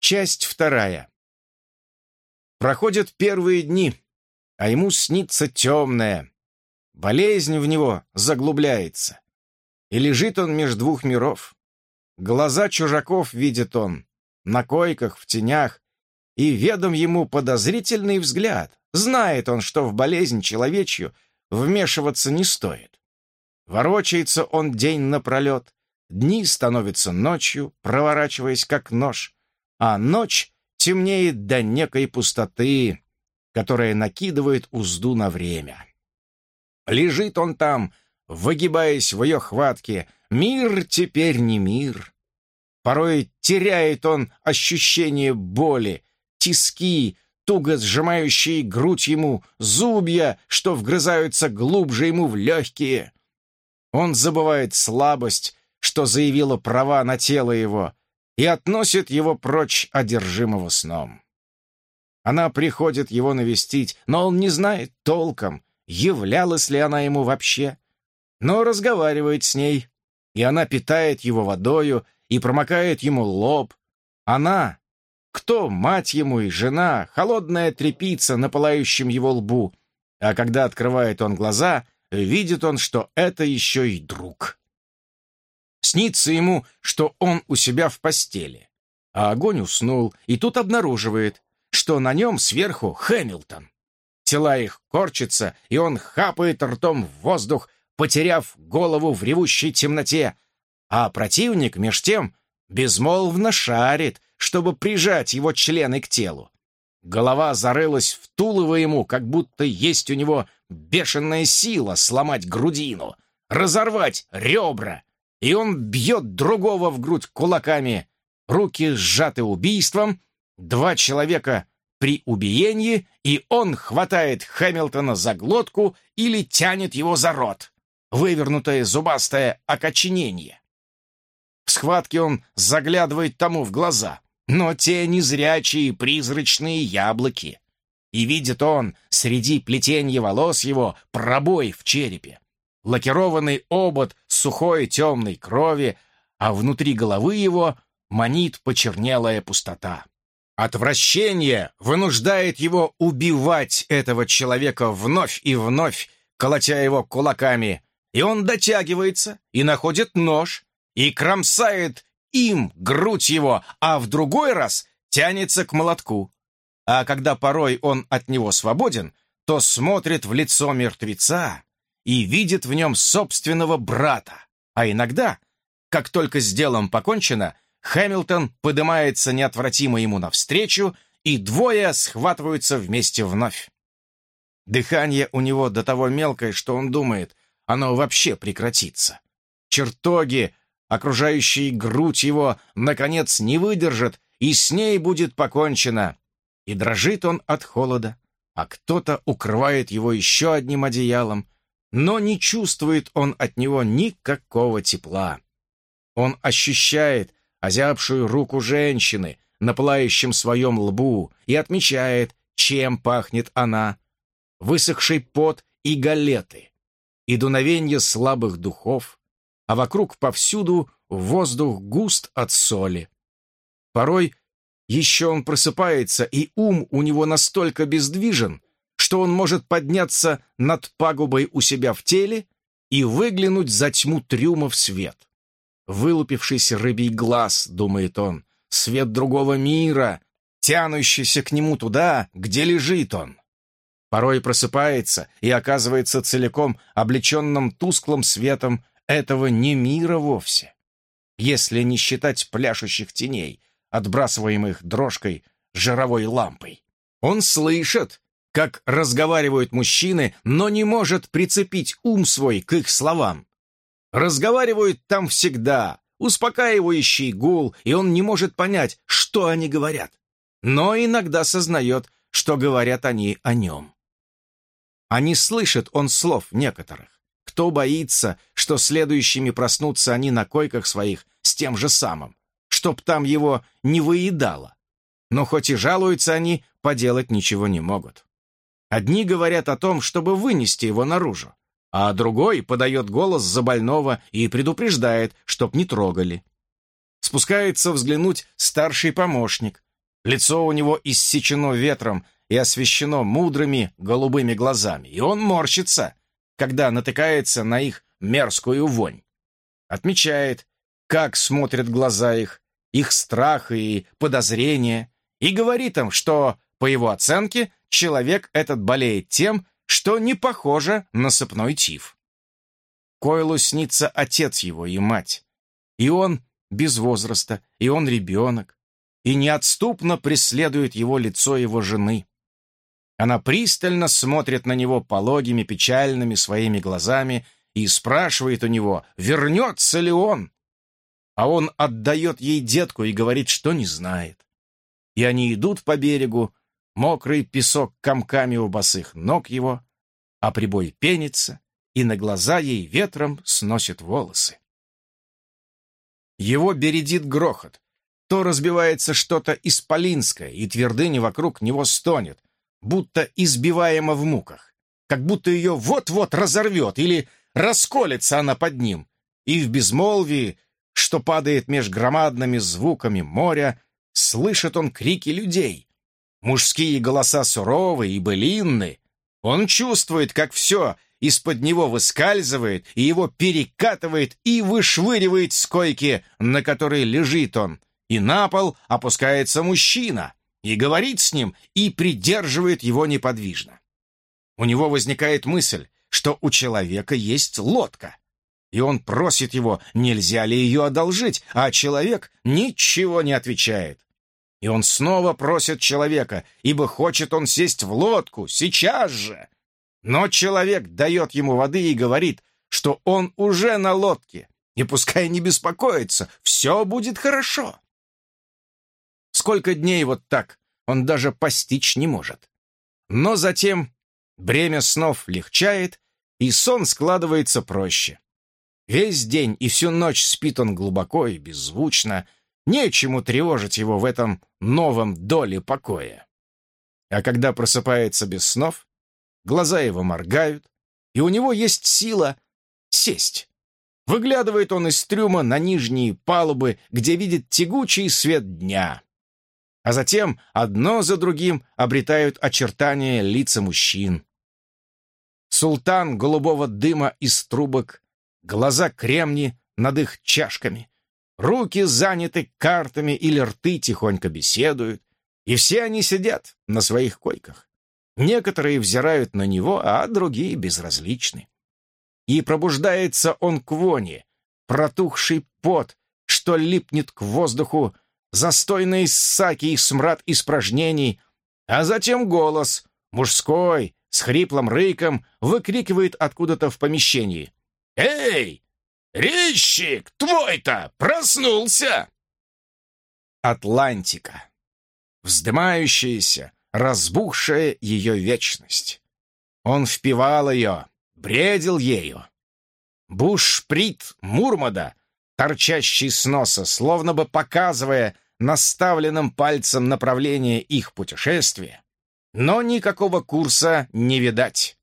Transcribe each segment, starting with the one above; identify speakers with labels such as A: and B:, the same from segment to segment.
A: Часть вторая. Проходят первые дни, а ему снится темное. Болезнь в него заглубляется. И лежит он меж двух миров. Глаза чужаков видит он, на койках, в тенях, и ведом ему подозрительный взгляд. Знает он, что в болезнь человечью вмешиваться не стоит. Ворочается он день напролет, дни становятся ночью, проворачиваясь как нож, а ночь темнеет до некой пустоты, которая накидывает узду на время. Лежит он там, выгибаясь в ее хватке, мир теперь не мир. Порой теряет он ощущение боли, тиски, туго сжимающие грудь ему, зубья, что вгрызаются глубже ему в легкие. Он забывает слабость, что заявила права на тело его, и относит его прочь одержимого сном. Она приходит его навестить, но он не знает толком, являлась ли она ему вообще, но разговаривает с ней, и она питает его водою и промокает ему лоб. Она, кто мать ему и жена, холодная трепица на пылающем его лбу, а когда открывает он глаза, видит он, что это еще и друг. Снится ему, что он у себя в постели, а огонь уснул, и тут обнаруживает, что на нем сверху Хэмилтон. Тела их корчатся, и он хапает ртом в воздух, потеряв голову в ревущей темноте, а противник, меж тем, безмолвно шарит, чтобы прижать его члены к телу. Голова зарылась в тулово ему, как будто есть у него бешеная сила сломать грудину, разорвать ребра, и он бьет другого в грудь кулаками. Руки сжаты убийством, два человека при убиении, и он хватает Хэмилтона за глотку или тянет его за рот. Вывернутое зубастое окоченение. В схватке он заглядывает тому в глаза, но те незрячие призрачные яблоки. И видит он среди плетенья волос его пробой в черепе, лакированный обод сухой темной крови, а внутри головы его манит почернелая пустота. Отвращение вынуждает его убивать этого человека вновь и вновь, колотя его кулаками, и он дотягивается и находит нож и кромсает им грудь его, а в другой раз тянется к молотку. А когда порой он от него свободен, то смотрит в лицо мертвеца и видит в нем собственного брата. А иногда, как только с делом покончено, Хэмилтон поднимается неотвратимо ему навстречу, и двое схватываются вместе вновь. Дыхание у него до того мелкое, что он думает, оно вообще прекратится. Чертоги, окружающие грудь его, наконец не выдержат, и с ней будет покончено. И дрожит он от холода, а кто-то укрывает его еще одним одеялом, но не чувствует он от него никакого тепла. Он ощущает, озябшую руку женщины на пылающем своем лбу и отмечает, чем пахнет она. Высохший пот и галеты, и дуновенье слабых духов, а вокруг повсюду воздух густ от соли. Порой еще он просыпается, и ум у него настолько бездвижен, что он может подняться над пагубой у себя в теле и выглянуть за тьму трюма в свет. Вылупившийся рыбий глаз, думает он, свет другого мира, тянущийся к нему туда, где лежит он. Порой просыпается и оказывается целиком облеченным тусклым светом этого не мира вовсе. Если не считать пляшущих теней, отбрасываемых дрожкой жировой лампой. Он слышит, как разговаривают мужчины, но не может прицепить ум свой к их словам. Разговаривают там всегда, успокаивающий гул, и он не может понять, что они говорят. Но иногда сознает, что говорят они о нем. А не слышит он слов некоторых. Кто боится, что следующими проснутся они на койках своих с тем же самым, чтоб там его не выедало. Но хоть и жалуются они, поделать ничего не могут. Одни говорят о том, чтобы вынести его наружу, а другой подает голос за больного и предупреждает, чтоб не трогали. Спускается взглянуть старший помощник, Лицо у него иссечено ветром и освещено мудрыми голубыми глазами, и он морщится, когда натыкается на их мерзкую вонь. Отмечает, как смотрят глаза их, их страх и подозрения, и говорит им, что, по его оценке, человек этот болеет тем, что не похоже на сыпной тиф. Койлу снится отец его и мать, и он без возраста, и он ребенок, и неотступно преследует его лицо его жены. Она пристально смотрит на него пологими, печальными своими глазами и спрашивает у него, вернется ли он. А он отдает ей детку и говорит, что не знает. И они идут по берегу, мокрый песок комками у босых ног его, а прибой пенится, и на глаза ей ветром сносит волосы. Его бередит грохот. То разбивается что-то исполинское, и твердыня вокруг него стонет, будто избиваема в муках, как будто ее вот-вот разорвет или расколется она под ним, и в безмолвии, что падает меж громадными звуками моря, слышит он крики людей. Мужские голоса суровые и былинны. Он чувствует, как все из-под него выскальзывает, и его перекатывает и вышвыривает с койки, на которой лежит он, и на пол опускается мужчина и говорит с ним, и придерживает его неподвижно. У него возникает мысль, что у человека есть лодка, и он просит его, нельзя ли ее одолжить, а человек ничего не отвечает. И он снова просит человека, ибо хочет он сесть в лодку сейчас же. Но человек дает ему воды и говорит, что он уже на лодке, и пускай не беспокоится, все будет хорошо. Сколько дней вот так он даже постичь не может. Но затем бремя снов легчает, и сон складывается проще. Весь день и всю ночь спит он глубоко и беззвучно, нечему тревожить его в этом новом доле покоя. А когда просыпается без снов, глаза его моргают, и у него есть сила сесть. Выглядывает он из трюма на нижние палубы, где видит тягучий свет дня а затем одно за другим обретают очертания лица мужчин. Султан голубого дыма из трубок, глаза кремни над их чашками, руки заняты картами или рты тихонько беседуют, и все они сидят на своих койках. Некоторые взирают на него, а другие безразличны. И пробуждается он к воне, протухший пот, что липнет к воздуху застойные ссаки и смрад испражнений, а затем голос, мужской, с хриплым рыком, выкрикивает откуда-то в помещении. «Эй, резчик, твой-то проснулся!» Атлантика. Вздымающаяся, разбухшая ее вечность. Он впивал ее, бредил ею. Бушприт Мурмада торчащий с носа, словно бы показывая наставленным пальцем направление их путешествия. Но никакого курса не видать.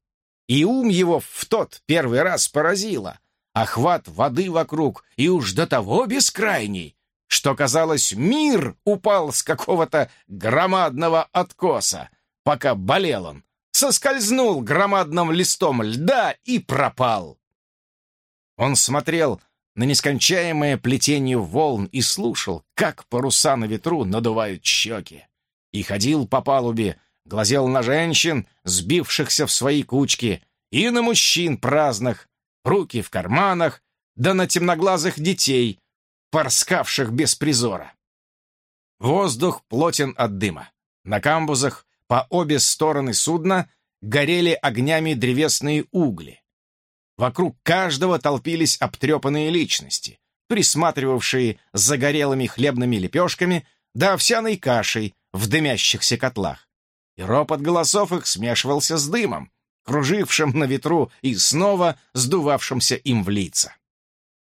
A: И ум его в тот первый раз поразило. Охват воды вокруг и уж до того бескрайний, что, казалось, мир упал с какого-то громадного откоса, пока болел он, соскользнул громадным листом льда и пропал. Он смотрел на нескончаемое плетение волн и слушал, как паруса на ветру надувают щеки. И ходил по палубе, глазел на женщин, сбившихся в свои кучки, и на мужчин праздных, руки в карманах, да на темноглазых детей, порскавших без призора. Воздух плотен от дыма. На камбузах по обе стороны судна горели огнями древесные угли. Вокруг каждого толпились обтрепанные личности, присматривавшие загорелыми хлебными лепешками да овсяной кашей в дымящихся котлах. И ропот голосов их смешивался с дымом, кружившим на ветру и снова сдувавшимся им в лица.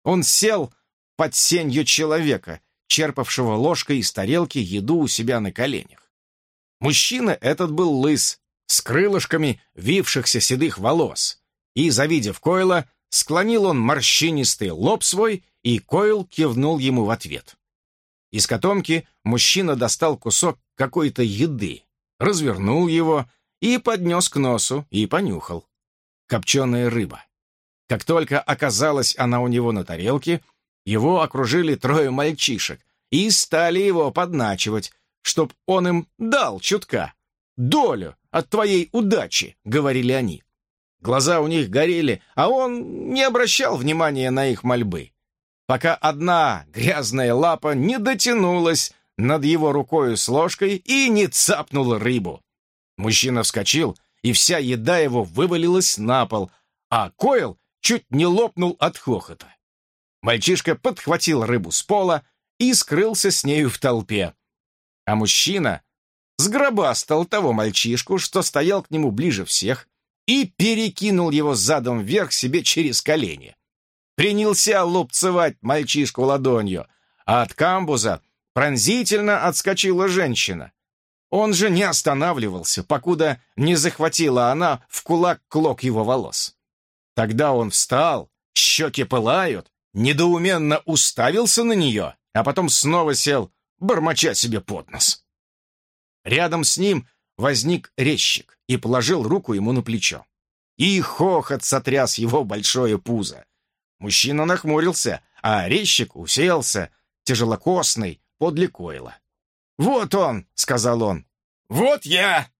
A: Он сел под сенью человека, черпавшего ложкой из тарелки еду у себя на коленях. Мужчина этот был лыс, с крылышками вившихся седых волос, и, завидев Койла, склонил он морщинистый лоб свой, и Койл кивнул ему в ответ. Из котомки мужчина достал кусок какой-то еды, развернул его и поднес к носу и понюхал. Копченая рыба. Как только оказалась она у него на тарелке, его окружили трое мальчишек и стали его подначивать, чтоб он им дал чутка. «Долю от твоей удачи», — говорили они. Глаза у них горели, а он не обращал внимания на их мольбы, пока одна грязная лапа не дотянулась над его рукою с ложкой и не цапнула рыбу. Мужчина вскочил, и вся еда его вывалилась на пол, а Койл чуть не лопнул от хохота. Мальчишка подхватил рыбу с пола и скрылся с нею в толпе. А мужчина сгробастал того мальчишку, что стоял к нему ближе всех, и перекинул его задом вверх себе через колени. Принялся лупцевать мальчишку ладонью, а от камбуза пронзительно отскочила женщина. Он же не останавливался, покуда не захватила она в кулак клок его волос. Тогда он встал, щеки пылают, недоуменно уставился на нее, а потом снова сел, бормоча себе под нос. Рядом с ним возник резчик и положил руку ему на плечо. И хохот сотряс его большое пузо. Мужчина нахмурился, а резчик уселся, тяжелокосный, подле Койла. «Вот он!» — сказал он. «Вот я!»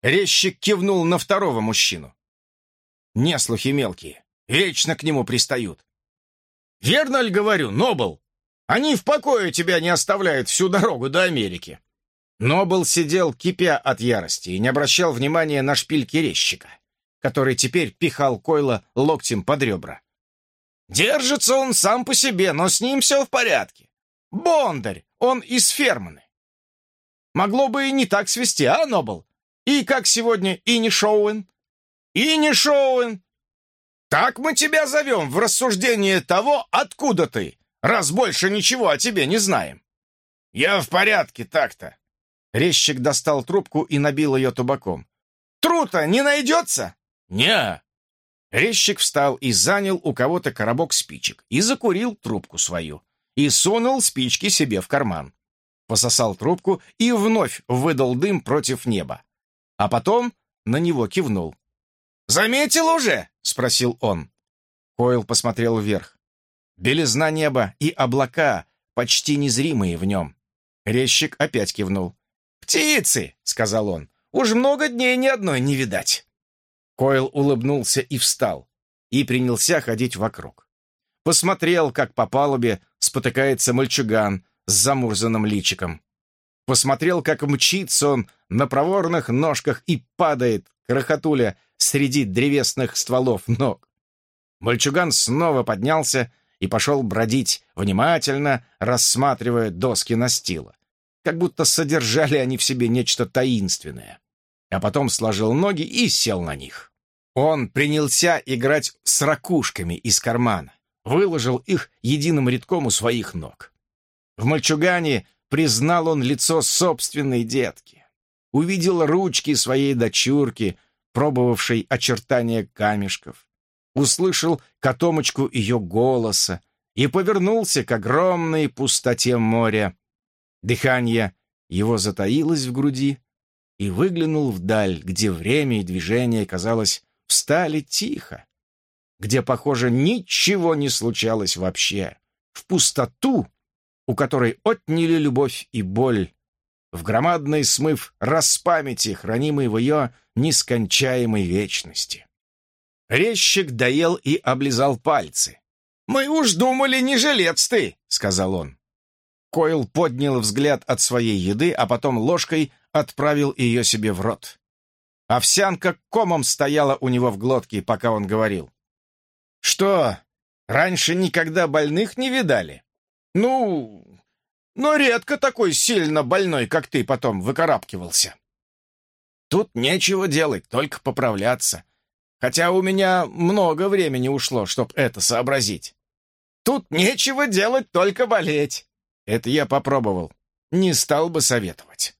A: Резчик кивнул на второго мужчину. Неслухи мелкие, вечно к нему пристают. «Верно ли говорю, Нобл? Они в покое тебя не оставляют всю дорогу до Америки». Нобл сидел, кипя от ярости, и не обращал внимания на шпильки резчика, который теперь пихал Койла локтем под ребра. «Держится он сам по себе, но с ним все в порядке. Бондарь, он из Ферманы. Могло бы и не так свести, а, Нобл? И как сегодня Ини Шоуэн?» «Ини Шоуэн! Так мы тебя зовем в рассуждение того, откуда ты, раз больше ничего о тебе не знаем». «Я в порядке так-то», Резчик достал трубку и набил ее табаком. «Трута не найдется?» «Не». Резчик встал и занял у кого-то коробок спичек и закурил трубку свою. И сунул спички себе в карман. Пососал трубку и вновь выдал дым против неба. А потом на него кивнул. «Заметил уже?» — спросил он. Койл посмотрел вверх. Белизна неба и облака, почти незримые в нем. Резчик опять кивнул. «Птицы!» — сказал он. «Уж много дней ни одной не видать!» Койл улыбнулся и встал, и принялся ходить вокруг. Посмотрел, как по палубе спотыкается мальчуган с замурзанным личиком. Посмотрел, как мчится он на проворных ножках и падает, крохотуля, среди древесных стволов ног. Мальчуган снова поднялся и пошел бродить, внимательно рассматривая доски настила как будто содержали они в себе нечто таинственное. А потом сложил ноги и сел на них. Он принялся играть с ракушками из кармана, выложил их единым рядком у своих ног. В мальчугане признал он лицо собственной детки, увидел ручки своей дочурки, пробовавшей очертания камешков, услышал котомочку ее голоса и повернулся к огромной пустоте моря, Дыхание его затаилось в груди и выглянул вдаль, где время и движение, казалось, встали тихо, где, похоже, ничего не случалось вообще, в пустоту, у которой отняли любовь и боль, в громадный смыв распамяти, хранимый в ее нескончаемой вечности. Резчик доел и облизал пальцы. «Мы уж думали, не жилец ты!» — сказал он. Койл поднял взгляд от своей еды, а потом ложкой отправил ее себе в рот. Овсянка комом стояла у него в глотке, пока он говорил. «Что, раньше никогда больных не видали?» «Ну, но редко такой сильно больной, как ты, потом выкарабкивался». «Тут нечего делать, только поправляться. Хотя у меня много времени ушло, чтобы это сообразить». «Тут нечего делать, только болеть». Это я попробовал. Не стал бы советовать.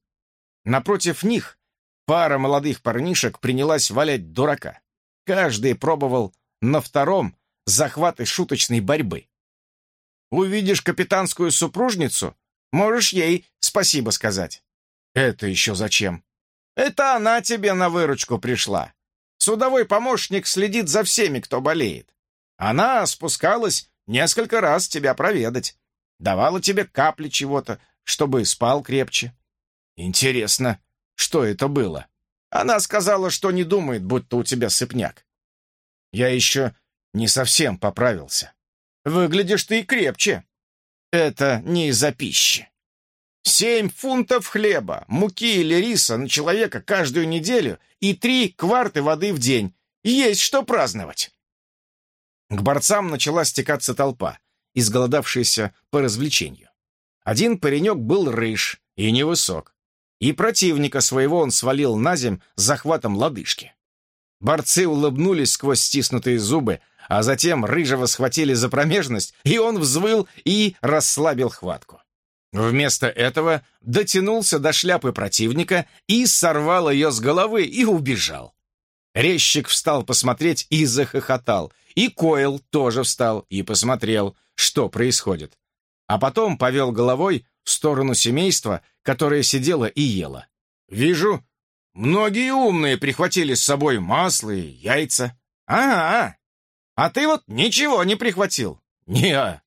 A: Напротив них пара молодых парнишек принялась валять дурака. Каждый пробовал на втором захваты шуточной борьбы. Увидишь капитанскую супружницу, можешь ей спасибо сказать. «Это еще зачем?» «Это она тебе на выручку пришла. Судовой помощник следит за всеми, кто болеет. Она спускалась несколько раз тебя проведать. Давала тебе капли чего-то, чтобы спал крепче. Интересно, что это было? Она сказала, что не думает, будто у тебя сыпняк. Я еще не совсем поправился. Выглядишь ты и крепче. Это не из-за пищи. Семь фунтов хлеба, муки или риса на человека каждую неделю и три кварты воды в день. Есть что праздновать. К борцам начала стекаться толпа, изголодавшаяся по развлечению. Один паренек был рыж и невысок, и противника своего он свалил на земь захватом лодыжки. Борцы улыбнулись сквозь стиснутые зубы, а затем рыжего схватили за промежность, и он взвыл и расслабил хватку. Вместо этого дотянулся до шляпы противника и сорвал ее с головы и убежал. Резчик встал посмотреть и захохотал, и Койл тоже встал и посмотрел, что происходит. А потом повел головой в сторону семейства, которое сидело и ело. «Вижу, многие умные прихватили с собой масло и яйца». «Ага, а ты вот ничего не прихватил?» «Не-а».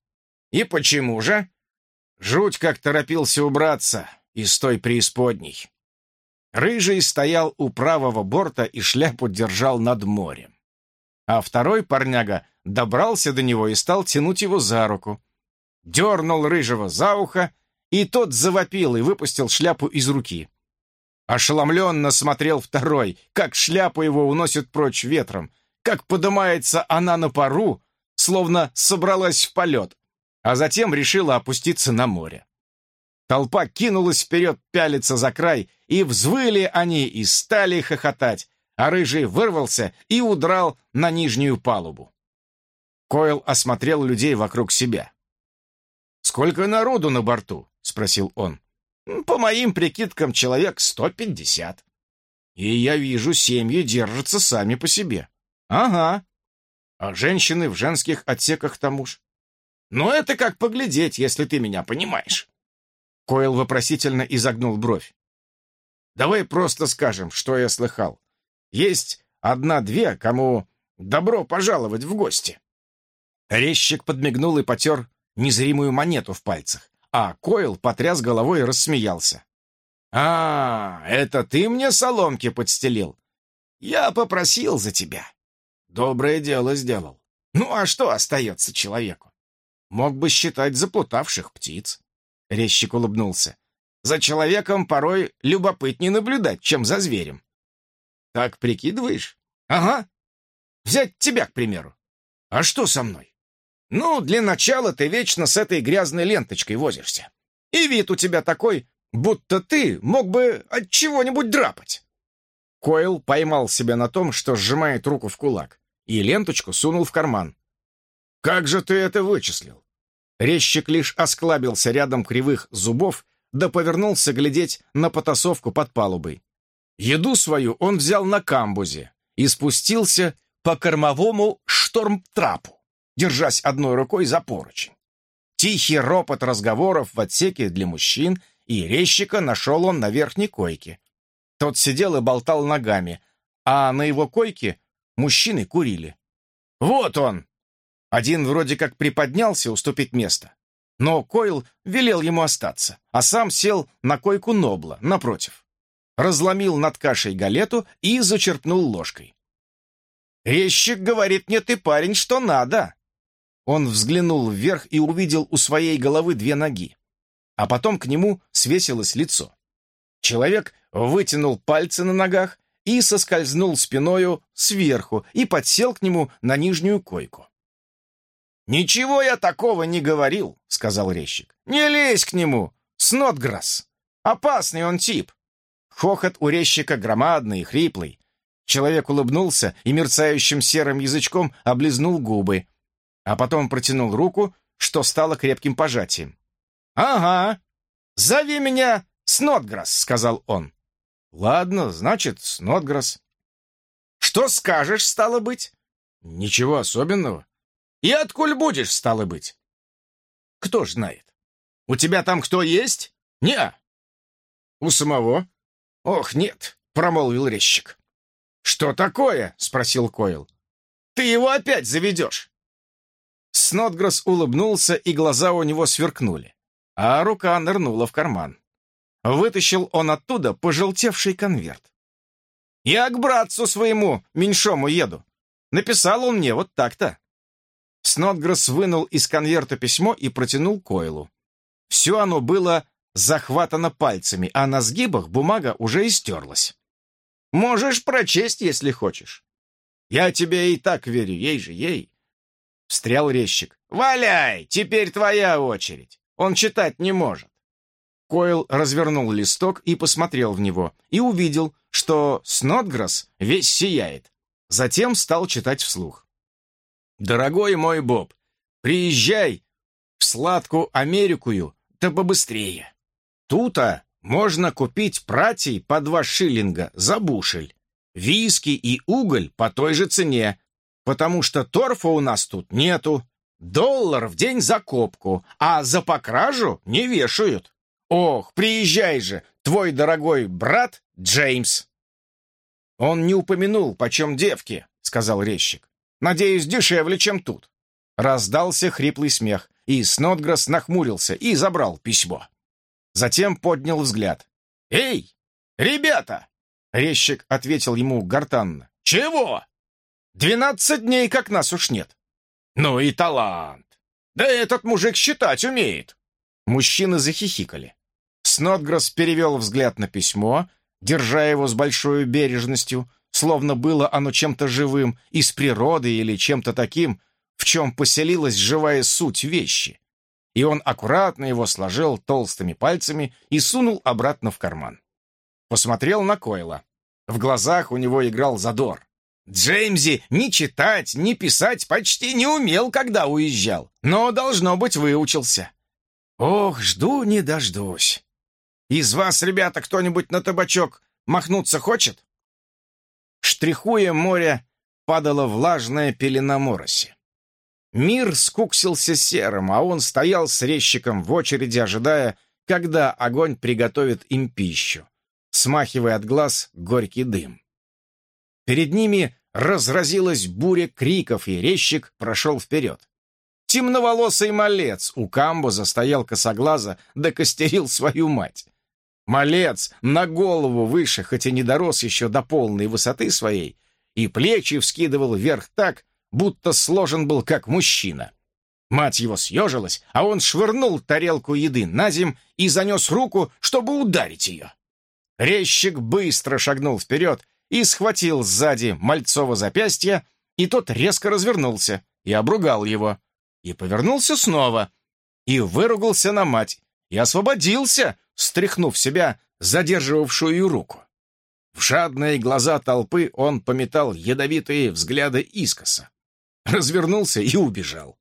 A: «И почему же?» Жуть как торопился убраться из той преисподней. Рыжий стоял у правого борта и шляпу держал над морем. А второй парняга добрался до него и стал тянуть его за руку. Дернул Рыжего за ухо, и тот завопил и выпустил шляпу из руки. Ошеломленно смотрел второй, как шляпу его уносит прочь ветром, как подымается она на пару, словно собралась в полет, а затем решила опуститься на море. Толпа кинулась вперед пялиться за край, и взвыли они и стали хохотать, а Рыжий вырвался и удрал на нижнюю палубу. Койл осмотрел людей вокруг себя. «Сколько народу на борту?» — спросил он. «По моим прикидкам, человек сто пятьдесят. И я вижу, семьи держатся сами по себе. Ага. А женщины в женских отсеках тому ж. Но это как поглядеть, если ты меня понимаешь. Койл вопросительно изогнул бровь. Давай просто скажем, что я слыхал. Есть одна-две, кому добро пожаловать в гости. Резчик подмигнул и потер незримую монету в пальцах, а Койл потряс головой и рассмеялся. «А, это ты мне соломки подстелил? Я попросил за тебя. Доброе дело сделал. Ну, а что остается человеку? Мог бы считать заплутавших птиц. Резчик улыбнулся. За человеком порой любопытнее наблюдать, чем за зверем. Так прикидываешь? Ага. Взять тебя, к примеру. А что со мной? Ну, для начала ты вечно с этой грязной ленточкой возишься. И вид у тебя такой, будто ты мог бы от чего-нибудь драпать. Койл поймал себя на том, что сжимает руку в кулак, и ленточку сунул в карман. «Как же ты это вычислил?» Резчик лишь осклабился рядом кривых зубов, да повернулся глядеть на потасовку под палубой. Еду свою он взял на камбузе и спустился по кормовому штормтрапу, держась одной рукой за поручень. Тихий ропот разговоров в отсеке для мужчин, и резчика нашел он на верхней койке. Тот сидел и болтал ногами, а на его койке мужчины курили. «Вот он!» Один вроде как приподнялся уступить место, но Койл велел ему остаться, а сам сел на койку Нобла, напротив. Разломил над кашей галету и зачерпнул ложкой. «Резчик говорит мне ты, парень, что надо!» Он взглянул вверх и увидел у своей головы две ноги, а потом к нему свесилось лицо. Человек вытянул пальцы на ногах и соскользнул спиною сверху и подсел к нему на нижнюю койку. «Ничего я такого не говорил», — сказал резчик. «Не лезь к нему, Снотграсс. Опасный он тип». Хохот у резчика громадный и хриплый. Человек улыбнулся и мерцающим серым язычком облизнул губы, а потом протянул руку, что стало крепким пожатием. «Ага, зови меня Снотграсс», — сказал он. «Ладно, значит, Снотграсс». «Что скажешь, стало быть?» «Ничего особенного. И откуль будешь, стало быть? Кто ж знает? У тебя там кто есть? Не. У самого? Ох, нет, промолвил резчик. Что такое? спросил Койл. Ты его опять заведешь. Снотгресс улыбнулся, и глаза у него сверкнули, а рука нырнула в карман. Вытащил он оттуда пожелтевший конверт. «Я к братцу своему, меньшому, еду. Написал он мне вот так-то». Снотгресс вынул из конверта письмо и протянул Койлу. Все оно было захватано пальцами, а на сгибах бумага уже истерлась. «Можешь прочесть, если хочешь». «Я тебе и так верю, ей же, ей». Встрял резчик. «Валяй, теперь твоя очередь. Он читать не может». Койл развернул листок и посмотрел в него, и увидел, что Снотграсс весь сияет. Затем стал читать вслух. «Дорогой мой Боб, приезжай в сладкую Америкую, да побыстрее. Тута можно купить пратий по два шиллинга за бушель, виски и уголь по той же цене, потому что торфа у нас тут нету. Доллар в день за копку, а за покражу не вешают. «Ох, приезжай же, твой дорогой брат Джеймс!» «Он не упомянул, почем девки», — сказал резчик. «Надеюсь, дешевле, чем тут». Раздался хриплый смех, и Снотгресс нахмурился и забрал письмо. Затем поднял взгляд. «Эй, ребята!» — резчик ответил ему гортанно. «Чего? Двенадцать дней, как нас уж нет. Ну и талант! Да этот мужик считать умеет!» Мужчины захихикали. Снотгресс перевел взгляд на письмо, держа его с большой бережностью, словно было оно чем-то живым, из природы или чем-то таким, в чем поселилась живая суть вещи. И он аккуратно его сложил толстыми пальцами и сунул обратно в карман. Посмотрел на Койла. В глазах у него играл задор. Джеймзи ни читать, ни писать почти не умел, когда уезжал, но, должно быть, выучился. Ох, жду не дождусь. Из вас, ребята, кто-нибудь на табачок махнуться хочет?» Штрихуя море, падала влажная пелена мороси. Мир скуксился серым, а он стоял с резчиком в очереди, ожидая, когда огонь приготовит им пищу, смахивая от глаз горький дым. Перед ними разразилась буря криков, и резчик прошел вперед. Темноволосый малец у камбуза стоял косоглаза, да костерил свою мать. Малец на голову выше, хоть и не дорос еще до полной высоты своей, и плечи вскидывал вверх так, будто сложен был как мужчина. Мать его съежилась, а он швырнул тарелку еды на земь и занес руку, чтобы ударить ее. Резчик быстро шагнул вперед и схватил сзади Мальцова запястье, и тот резко развернулся и обругал его. И повернулся снова, и выругался на мать, и освободился, стряхнув себя задерживавшую руку. В жадные глаза толпы он пометал ядовитые взгляды искоса. Развернулся и убежал.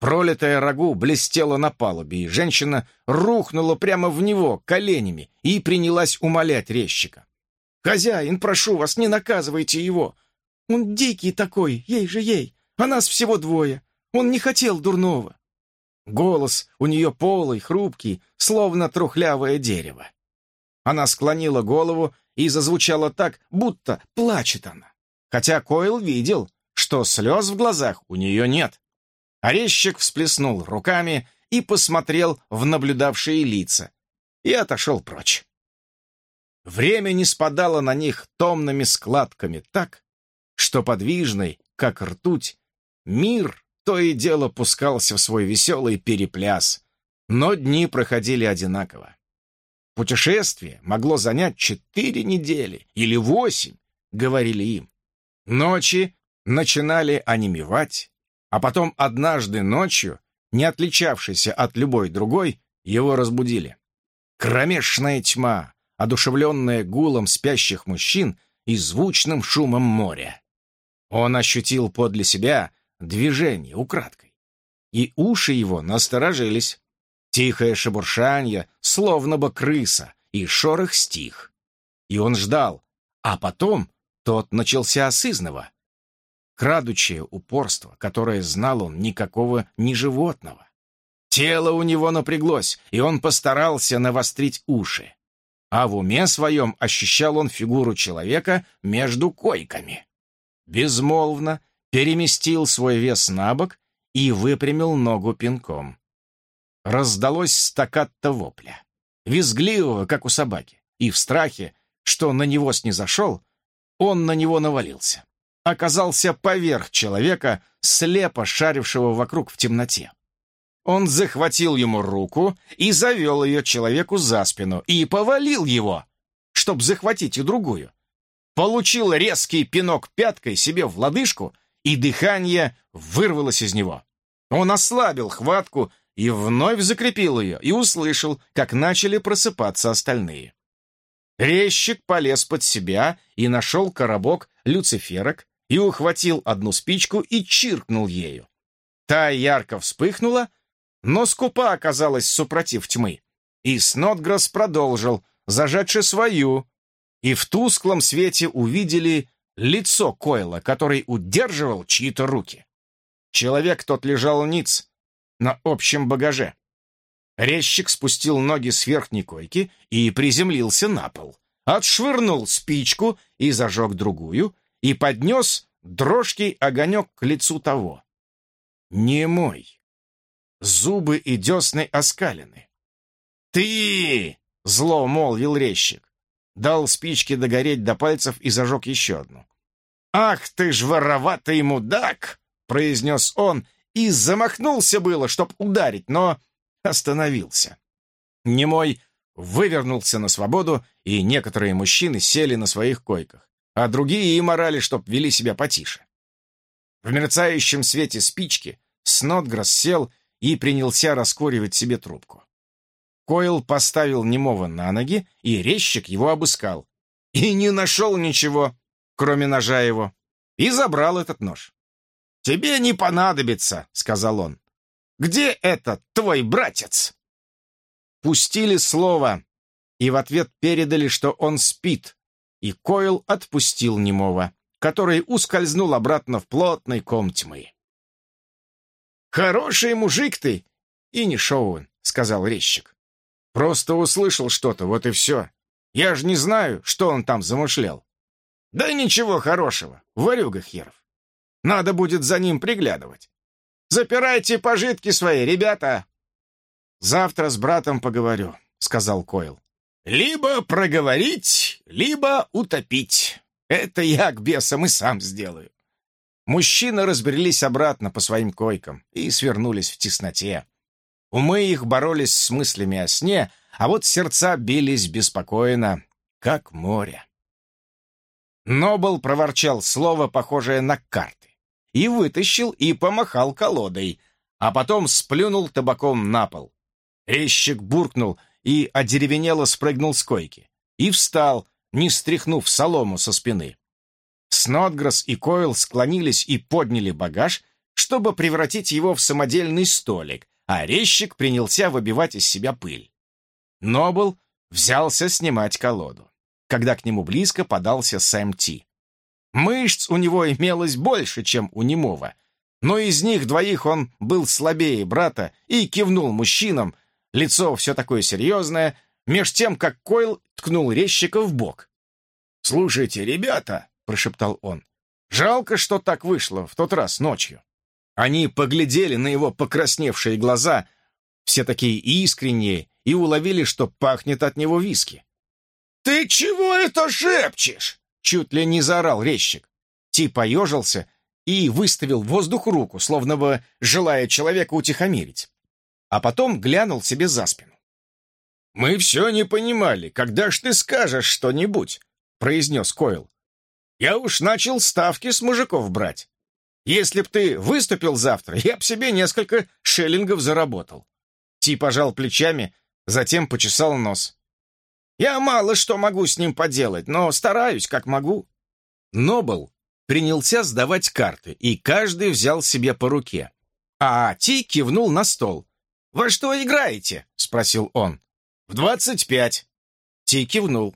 A: Пролитая рагу блестела на палубе, и женщина рухнула прямо в него коленями и принялась умолять резчика. «Хозяин, прошу вас, не наказывайте его! Он дикий такой, ей же ей, а нас всего двое. Он не хотел дурного. Голос у нее полый, хрупкий, словно трухлявое дерево. Она склонила голову и зазвучала так, будто плачет она. Хотя Койл видел, что слез в глазах у нее нет. Орещик всплеснул руками и посмотрел в наблюдавшие лица и отошел прочь. Время не спадало на них томными складками так, что подвижный, как ртуть, мир то и дело пускался в свой веселый перепляс, но дни проходили одинаково. Путешествие могло занять четыре недели или восемь, говорили им. Ночи начинали онемевать, а потом однажды ночью, не отличавшейся от любой другой, его разбудили. Кромешная тьма, одушевленная гулом спящих мужчин и звучным шумом моря. Он ощутил подле себя движение украдкой. И уши его насторожились. Тихое шебуршанье, словно бы крыса, и шорох стих. И он ждал, а потом тот начался сызного. Крадучее упорство, которое знал он никакого ни животного. Тело у него напряглось, и он постарался навострить уши. а в уме своем ощущал он фигуру человека между койками. Безмолвно переместил свой вес на бок и выпрямил ногу пинком. Раздалось стаккатто вопля, визгливого, как у собаки, и в страхе, что на него снизошел, он на него навалился. Оказался поверх человека, слепо шарившего вокруг в темноте. Он захватил ему руку и завел ее человеку за спину и повалил его, чтобы захватить и другую. Получил резкий пинок пяткой себе в лодыжку, и дыхание вырвалось из него. Он ослабил хватку и вновь закрепил ее, и услышал, как начали просыпаться остальные. Резчик полез под себя и нашел коробок люциферок и ухватил одну спичку и чиркнул ею. Та ярко вспыхнула, но скупа оказалась супротив тьмы. И Снотграсс продолжил, зажегши свою, и в тусклом свете увидели лицо Койла, который удерживал чьи-то руки. Человек тот лежал ниц, на общем багаже. Резчик спустил ноги с верхней койки и приземлился на пол, отшвырнул спичку и зажег другую, и поднес дрожкий огонек к лицу того. Не мой зубы и десны оскалены. «Ты!» — зло молвил резчик. Дал спичке догореть до пальцев и зажег еще одну. «Ах ты ж вороватый мудак!» — произнес он и замахнулся было, чтоб ударить, но остановился. Немой вывернулся на свободу, и некоторые мужчины сели на своих койках, а другие и морали, чтоб вели себя потише. В мерцающем свете спички Снотграсс сел и принялся раскуривать себе трубку. Койл поставил немого на ноги, и резчик его обыскал. И не нашел ничего, кроме ножа его, и забрал этот нож. «Тебе не понадобится», — сказал он. «Где этот твой братец?» Пустили слово, и в ответ передали, что он спит, и Койл отпустил немого, который ускользнул обратно в плотный ком тьмы. «Хороший мужик ты!» «И не Шоуэн», — сказал резчик. «Просто услышал что-то, вот и все. Я же не знаю, что он там замышлял». «Да ничего хорошего, варюга херов. Надо будет за ним приглядывать. Запирайте пожитки свои, ребята!» «Завтра с братом поговорю», — сказал Койл. «Либо проговорить, либо утопить. Это я к бесам и сам сделаю. Мужчины разбрелись обратно по своим койкам и свернулись в тесноте. Умы их боролись с мыслями о сне, а вот сердца бились беспокойно, как море. Нобл проворчал слово, похожее на карты, и вытащил и помахал колодой, а потом сплюнул табаком на пол. Резчик буркнул и одеревенело спрыгнул с койки и встал, не стряхнув солому со спины. Снотгресс и Койл склонились и подняли багаж, чтобы превратить его в самодельный столик, а резчик принялся выбивать из себя пыль. Нобл взялся снимать колоду, когда к нему близко подался Сэм Ти. Мышц у него имелось больше, чем у немого, но из них двоих он был слабее брата и кивнул мужчинам, лицо все такое серьезное, меж тем, как Койл ткнул резчика в бок. «Слушайте, ребята!» прошептал он. «Жалко, что так вышло в тот раз ночью». Они поглядели на его покрасневшие глаза, все такие искренние, и уловили, что пахнет от него виски. «Ты чего это шепчешь?» Чуть ли не заорал резчик. Ти поежился и выставил в воздух руку, словно бы желая человека утихомирить. А потом глянул себе за спину. «Мы все не понимали, когда ж ты скажешь что-нибудь?» — произнес Койл. Я уж начал ставки с мужиков брать. Если б ты выступил завтра, я б себе несколько шиллингов заработал. Ти пожал плечами, затем почесал нос. Я мало что могу с ним поделать, но стараюсь, как могу. Нобл принялся сдавать карты, и каждый взял себе по руке. А Ти кивнул на стол. «Во что играете?» — спросил он. «В двадцать пять». Ти кивнул.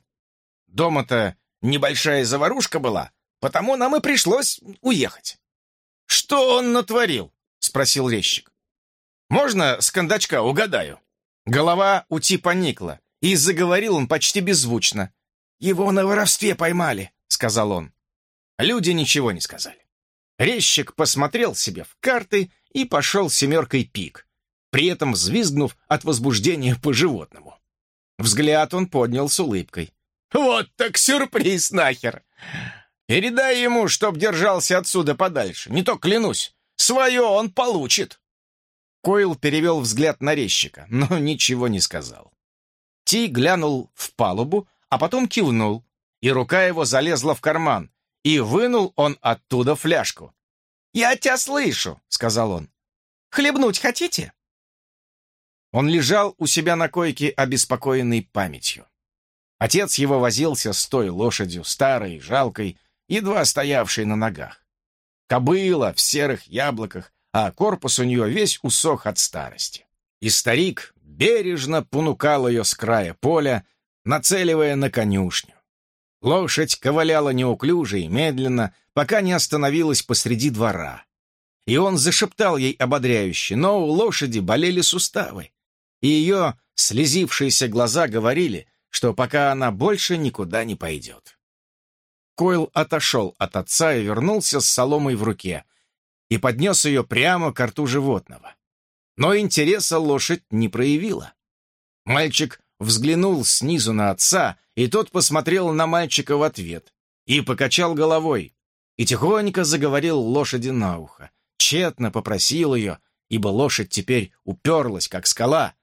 A: Дома-то Небольшая заварушка была, потому нам и пришлось уехать». «Что он натворил?» — спросил резчик. «Можно с кондачка угадаю?» Голова у Ти поникла, И заговорил он почти беззвучно. «Его на воровстве поймали», — сказал он. Люди ничего не сказали. Резчик посмотрел себе в карты и пошел семеркой пик, при этом взвизгнув от возбуждения по животному. Взгляд он поднял с улыбкой. «Вот так сюрприз нахер! Передай ему, чтоб держался отсюда подальше, не то клянусь, свое он получит!» Койл перевел взгляд на резчика, но ничего не сказал. Ти глянул в палубу, а потом кивнул, и рука его залезла в карман, и вынул он оттуда фляжку. «Я тебя слышу», — сказал он. «Хлебнуть хотите?» Он лежал у себя на койке, обеспокоенный памятью. Отец его возился с той лошадью, старой, жалкой, едва стоявшей на ногах. Кобыла в серых яблоках, а корпус у нее весь усох от старости. И старик бережно понукал ее с края поля, нацеливая на конюшню. Лошадь ковыляла неуклюже и медленно, пока не остановилась посреди двора. И он зашептал ей ободряюще, но у лошади болели суставы, и ее слезившиеся глаза говорили, что пока она больше никуда не пойдет. Койл отошел от отца и вернулся с соломой в руке и поднес ее прямо к рту животного. Но интереса лошадь не проявила. Мальчик взглянул снизу на отца, и тот посмотрел на мальчика в ответ и покачал головой, и тихонько заговорил лошади на ухо. Тщетно попросил ее, ибо лошадь теперь уперлась, как скала,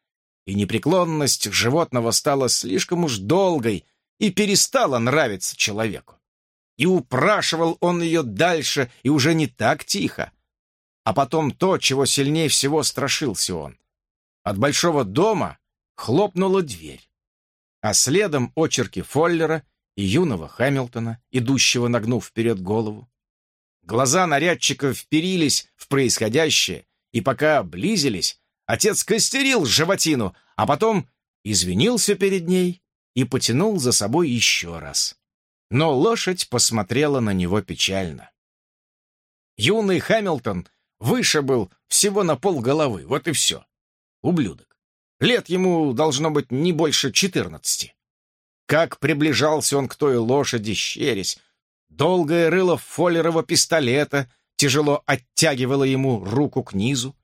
A: и непреклонность животного стала слишком уж долгой и перестала нравиться человеку. И упрашивал он ее дальше, и уже не так тихо. А потом то, чего сильнее всего страшился он. От большого дома хлопнула дверь, а следом очерки Фоллера и юного Хэмилтона, идущего нагнув вперед голову. Глаза нарядчика вперились в происходящее, и пока близились, отец костерил животину, а потом извинился перед ней и потянул за собой еще раз. Но лошадь посмотрела на него печально. Юный Хэмилтон выше был всего на пол головы, вот и все. Ублюдок. Лет ему должно быть не больше четырнадцати. Как приближался он к той лошади, щерясь, долгое рыло фоллерова пистолета тяжело оттягивало ему руку к низу.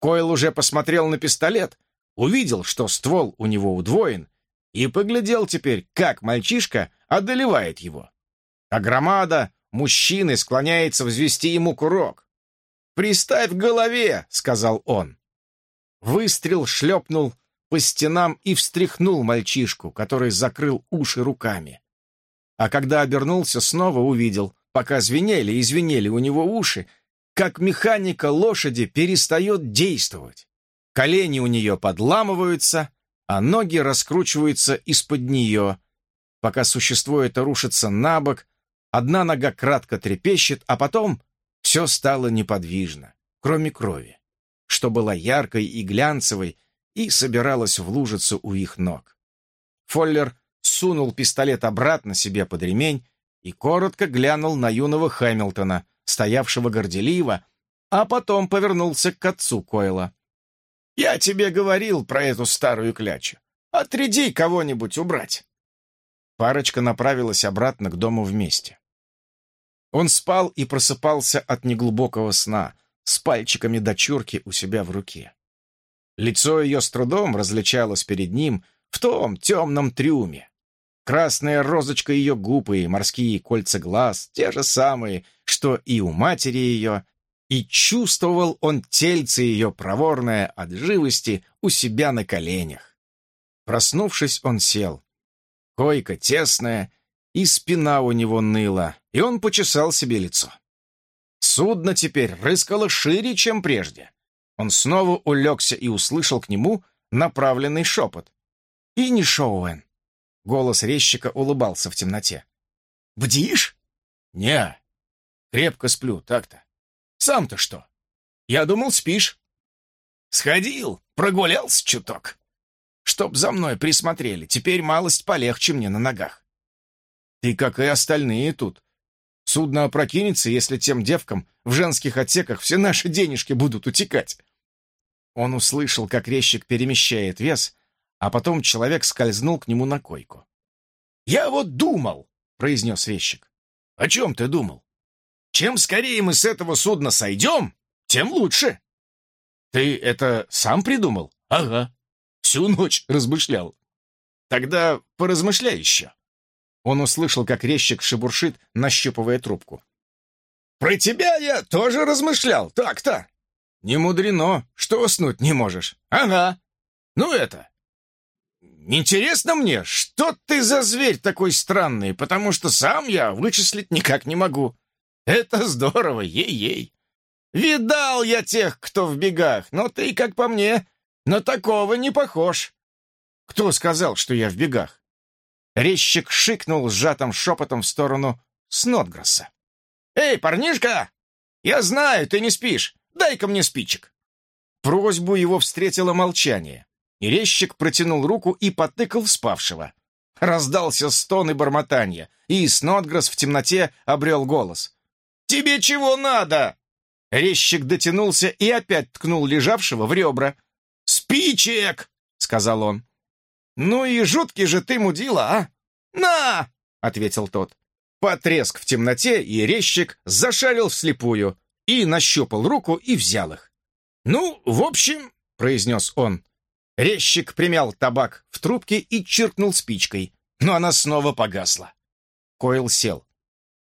A: Койл уже посмотрел на пистолет, увидел, что ствол у него удвоен, и поглядел теперь, как мальчишка одолевает его. А громада мужчины склоняется взвести ему курок. «Приставь к голове!» — сказал он. Выстрел шлепнул по стенам и встряхнул мальчишку, который закрыл уши руками. А когда обернулся, снова увидел, пока звенели и звенели у него уши, как механика лошади перестает действовать. Колени у нее подламываются, а ноги раскручиваются из-под нее. Пока существо это рушится на бок, одна нога кратко трепещет, а потом все стало неподвижно, кроме крови что была яркой и глянцевой и собиралась в лужицу у их ног. Фоллер сунул пистолет обратно себе под ремень и коротко глянул на юного Хэмилтона, стоявшего горделиво, а потом повернулся к отцу Койла. «Я тебе говорил про эту старую клячу. Отряди кого-нибудь убрать». Парочка направилась обратно к дому вместе. Он спал и просыпался от неглубокого сна, с пальчиками дочурки у себя в руке. Лицо ее с трудом различалось перед ним в том темном трюме. Красная розочка ее губ и морские кольца глаз, те же самые, что и у матери ее, и чувствовал он тельце ее проворное от живости у себя на коленях. Проснувшись, он сел. Койка тесная, и спина у него ныла, и он почесал себе лицо. Судно теперь рыскало шире, чем прежде. Он снова улегся и услышал к нему направленный шепот. «И не Шоуэн!» Голос резчика улыбался в темноте. «Бдишь?» «Не, крепко сплю, так-то. Сам-то что? Я думал, спишь». «Сходил, прогулялся чуток. Чтоб за мной присмотрели, теперь малость полегче мне на ногах». «Ты, как и остальные тут, Судно опрокинется, если тем девкам в женских отсеках все наши денежки будут утекать. Он услышал, как резчик перемещает вес, а потом человек скользнул к нему на койку. «Я вот думал», — произнес резчик. «О чем ты думал? Чем скорее мы с этого судна сойдем, тем лучше». «Ты это сам придумал?» «Ага. Всю ночь размышлял». «Тогда поразмышляй еще». Он услышал, как резчик шебуршит, нащупывая трубку. «Про тебя я тоже размышлял, так-то». «Не мудрено, что уснуть не можешь». «Ага. Ну это, Интересно мне, что ты за зверь такой странный, потому что сам я вычислить никак не могу. Это здорово, ей-ей. Видал я тех, кто в бегах, но ты, как по мне, на такого не похож. Кто сказал, что я в бегах? Резчик шикнул сжатым шепотом в сторону Снотгресса. «Эй, парнишка! Я знаю, ты не спишь. Дай-ка мне спичек!» Просьбу его встретило молчание. Резчик протянул руку и потыкал спавшего. Раздался стон и бормотание, и Снотгресс в темноте обрел голос. «Тебе чего надо?» Резчик дотянулся и опять ткнул лежавшего в ребра. «Спичек!» — сказал он. «Ну и жуткий же ты мудила, а!» «На!» — ответил тот. Потреск в темноте, и резчик зашарил вслепую и нащупал руку и взял их. «Ну, в общем», — произнес он, Резчик примял табак в трубке и чиркнул спичкой, но она снова погасла. Койл сел.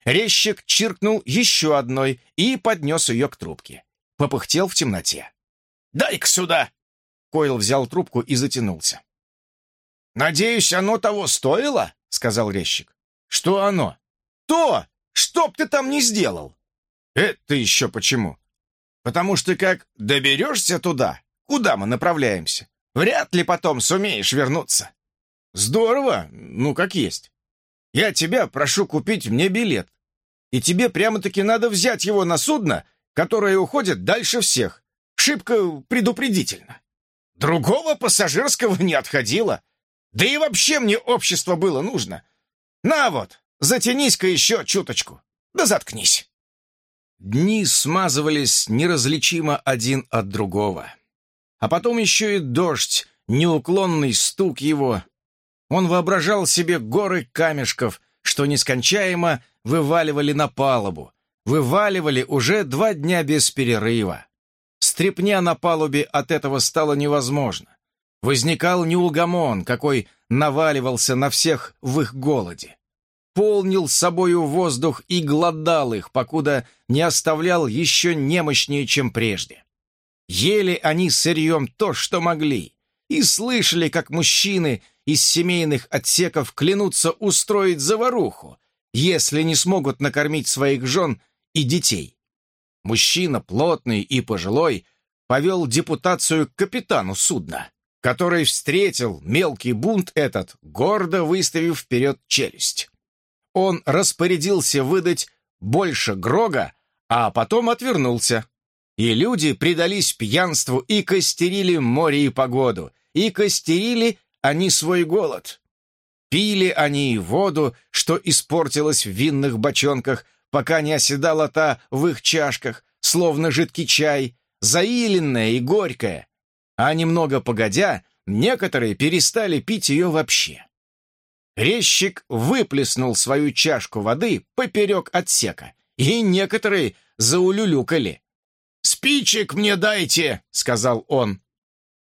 A: Резчик чиркнул еще одной и поднес ее к трубке. Попыхтел в темноте. «Дай-ка сюда!» Койл взял трубку и затянулся. «Надеюсь, оно того стоило?» — сказал резчик. «Что оно?» «То! Что б ты там не сделал!» «Это еще почему?» «Потому что как доберешься туда, куда мы направляемся, Вряд ли потом сумеешь вернуться. Здорово, ну как есть. Я тебя прошу купить мне билет. И тебе прямо-таки надо взять его на судно, которое уходит дальше всех. Шибко предупредительно. Другого пассажирского не отходило. Да и вообще мне общество было нужно. На вот, затянись-ка еще чуточку. Да заткнись. Дни смазывались неразличимо один от другого. А потом еще и дождь, неуклонный стук его. Он воображал себе горы камешков, что нескончаемо вываливали на палубу. Вываливали уже два дня без перерыва. Стрепня на палубе от этого стало невозможно. Возникал неугомон, какой наваливался на всех в их голоде. Полнил собою воздух и глодал их, покуда не оставлял еще немощнее, чем прежде. Ели они сырьем то, что могли, и слышали, как мужчины из семейных отсеков клянутся устроить заваруху, если не смогут накормить своих жен и детей. Мужчина, плотный и пожилой, повел депутацию к капитану судна, который встретил мелкий бунт этот, гордо выставив вперед челюсть. Он распорядился выдать больше Грога, а потом отвернулся, и люди предались пьянству и костерили море и погоду, и костерили они свой голод. Пили они и воду, что испортилась в винных бочонках, пока не оседала та в их чашках, словно жидкий чай, заиленная и горькая. А немного погодя, некоторые перестали пить ее вообще. Резчик выплеснул свою чашку воды поперек отсека, и некоторые заулюлюкали. «Спичек мне дайте!» — сказал он.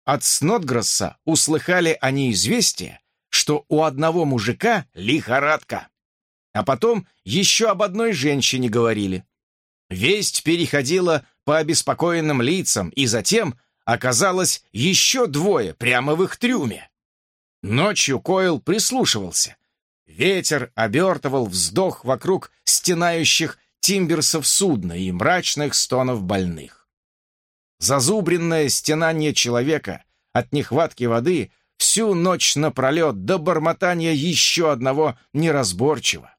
A: От Снотгросса услыхали они известие, что у одного мужика лихорадка. А потом еще об одной женщине говорили. Весть переходила по обеспокоенным лицам, и затем оказалось еще двое прямо в их трюме. Ночью Койл прислушивался. Ветер обертывал вздох вокруг стенающих тимберсов судна и мрачных стонов больных. Зазубренное стенание человека от нехватки воды всю ночь напролет до бормотания еще одного неразборчиво.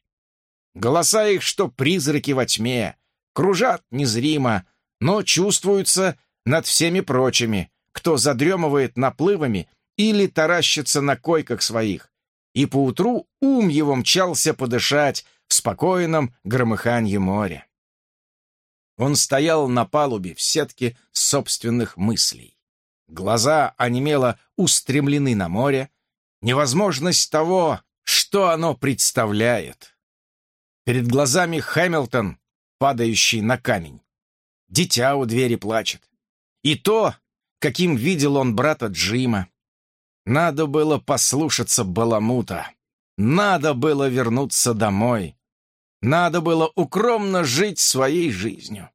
A: Голоса их, что призраки во тьме, кружат незримо, но чувствуются над всеми прочими, кто задремывает наплывами или таращится на койках своих, и поутру ум его мчался подышать в спокойном громыханье моря. Он стоял на палубе в сетке собственных мыслей. Глаза онемело устремлены на море, невозможность того, что оно представляет. Перед глазами Хэмилтон, падающий на камень. Дитя у двери плачет. И то, каким видел он брата Джима. Надо было послушаться Баламута. Надо было вернуться домой. Надо было укромно жить своей жизнью.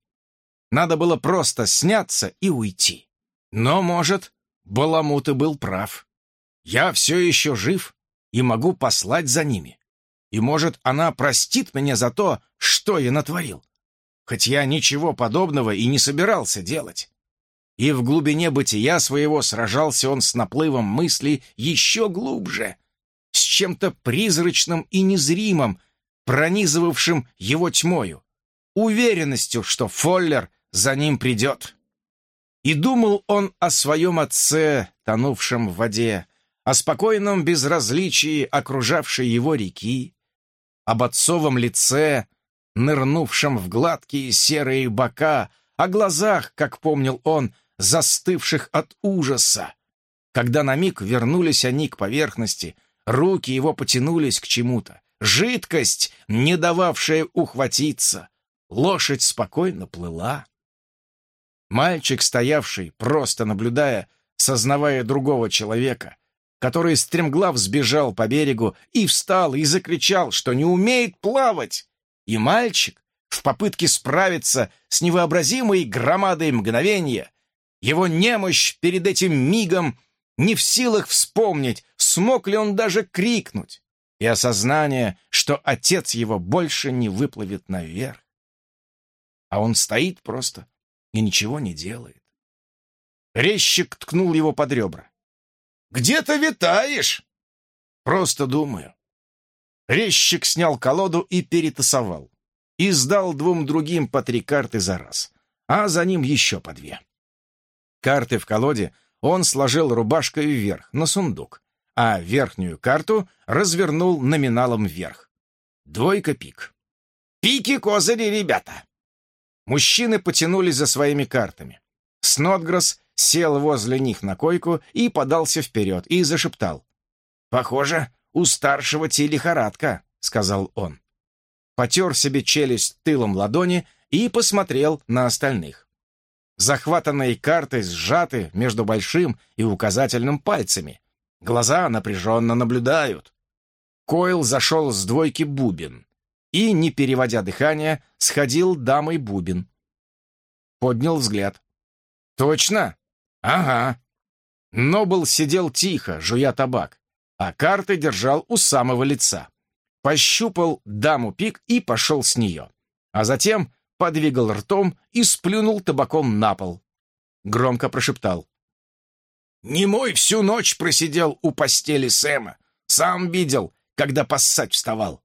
A: Надо было просто сняться и уйти. Но, может, Баламут и был прав. Я все еще жив и могу послать за ними. И, может, она простит меня за то, что я натворил. Хоть я ничего подобного и не собирался делать. И в глубине бытия своего сражался он с наплывом мыслей еще глубже, с чем-то призрачным и незримым, пронизывавшим его тьмою, уверенностью, что Фоллер за ним придет. И думал он о своем отце, тонувшем в воде, о спокойном безразличии окружавшей его реки, об отцовом лице, нырнувшем в гладкие серые бока, о глазах, как помнил он, застывших от ужаса. Когда на миг вернулись они к поверхности, руки его потянулись к чему-то. Жидкость, не дававшая ухватиться. Лошадь спокойно плыла. Мальчик, стоявший, просто наблюдая, сознавая другого человека, который стремглав сбежал по берегу и встал и закричал, что не умеет плавать. И мальчик, в попытке справиться с невообразимой громадой мгновения, его немощь перед этим мигом не в силах вспомнить, смог ли он даже крикнуть, и осознание, что отец его больше не выплывет наверх. А он стоит просто и ничего не делает. Резчик ткнул его под ребра. «Где ты витаешь?» «Просто думаю». Резчик снял колоду и перетасовал. И сдал двум другим по три карты за раз, а за ним еще по две. Карты в колоде он сложил рубашкой вверх, на сундук, а верхнюю карту развернул номиналом вверх. Двойка пик. «Пики козыри, ребята!» Мужчины потянулись за своими картами. Снотгресс сел возле них на койку и подался вперед и зашептал. «Похоже, у старшего лихорадка», — сказал он. Потер себе челюсть тылом ладони и посмотрел на остальных. Захватанные карты сжаты между большим и указательным пальцами. Глаза напряженно наблюдают. Койл зашел с двойки бубен и, не переводя дыхание, сходил дамой бубен. Поднял взгляд. «Точно? Ага». Нобл сидел тихо, жуя табак, а карты держал у самого лица. Пощупал даму пик и пошел с нее. А затем подвигал ртом и сплюнул табаком на пол. Громко прошептал. «Немой всю ночь просидел у постели Сэма. Сам видел, когда поссать вставал.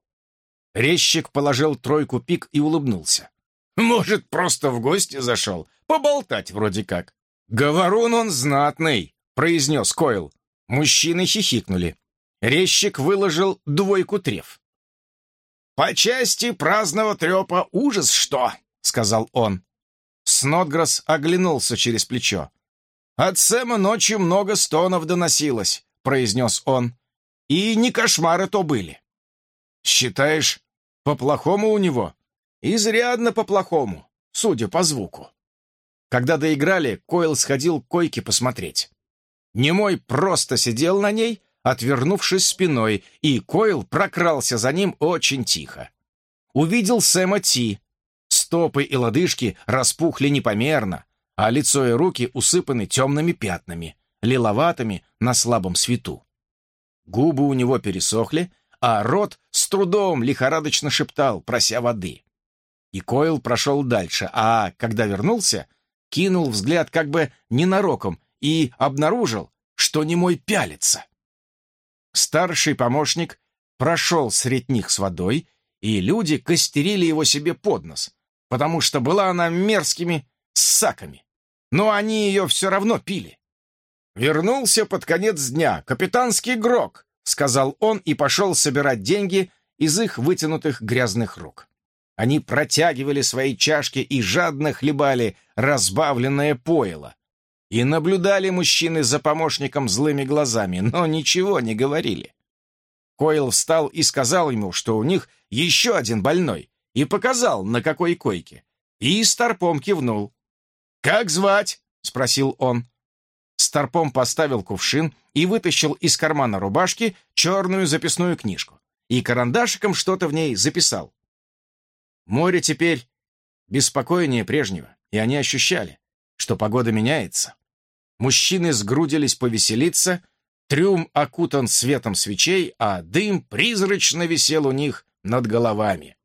A: Резчик положил тройку пик и улыбнулся. «Может, просто в гости зашел? Поболтать вроде как». «Говорун он знатный», — произнес Койл. Мужчины хихикнули. Резчик выложил двойку треф. «По части праздного трепа ужас что!» — сказал он. Снотгресс оглянулся через плечо. «От Сэма ночью много стонов доносилось», — произнес он. «И не кошмары то были». «Считаешь, по-плохому у него?» «Изрядно по-плохому, судя по звуку». Когда доиграли, Койл сходил к койке посмотреть. Немой просто сидел на ней, отвернувшись спиной, и Койл прокрался за ним очень тихо. Увидел Сэма Ти. Стопы и лодыжки распухли непомерно, а лицо и руки усыпаны темными пятнами, лиловатыми на слабом свету. Губы у него пересохли, а рот с трудом лихорадочно шептал, прося воды. И Койл прошел дальше, а когда вернулся, кинул взгляд как бы ненароком и обнаружил, что не мой пялится. Старший помощник прошел средь них с водой, и люди костерили его себе под нос, потому что была она мерзкими саками. Но они ее все равно пили. Вернулся под конец дня капитанский Грок, сказал он и пошел собирать деньги из их вытянутых грязных рук. Они протягивали свои чашки и жадно хлебали разбавленное пойло. И наблюдали мужчины за помощником злыми глазами, но ничего не говорили. Койл встал и сказал ему, что у них еще один больной, и показал, на какой койке. И Старпом кивнул. «Как звать?» — спросил он. Старпом поставил кувшин и вытащил из кармана рубашки черную записную книжку. И карандашиком что-то в ней записал. Море теперь беспокойнее прежнего, и они ощущали, что погода меняется. Мужчины сгрудились повеселиться, трюм окутан светом свечей, а дым призрачно висел у них над головами.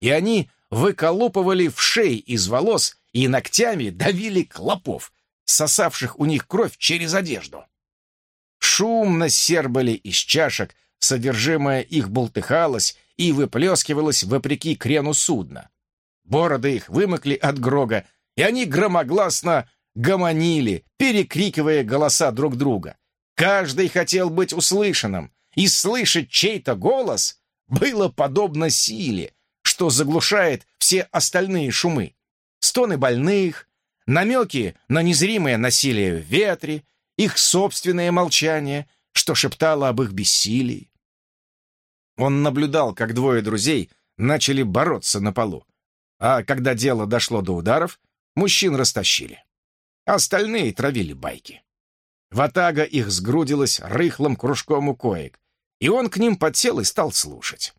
A: И они выколупывали в шеи из волос и ногтями давили клопов, сосавших у них кровь через одежду. Шумно сербали из чашек, содержимое их болтыхалось и выплескивалось вопреки крену судна. Бороды их вымокли от грога, и они громогласно гомонили, перекрикивая голоса друг друга. Каждый хотел быть услышанным, и слышать чей-то голос было подобно силе, что заглушает все остальные шумы. Стоны больных, намеки на незримое насилие в ветре, их собственное молчание, что шептало об их бессилии. Он наблюдал, как двое друзей начали бороться на полу, а когда дело дошло до ударов, мужчин растащили. Остальные травили байки. Ватага их сгрудилась рыхлым кружком у коек, и он к ним подсел и стал слушать.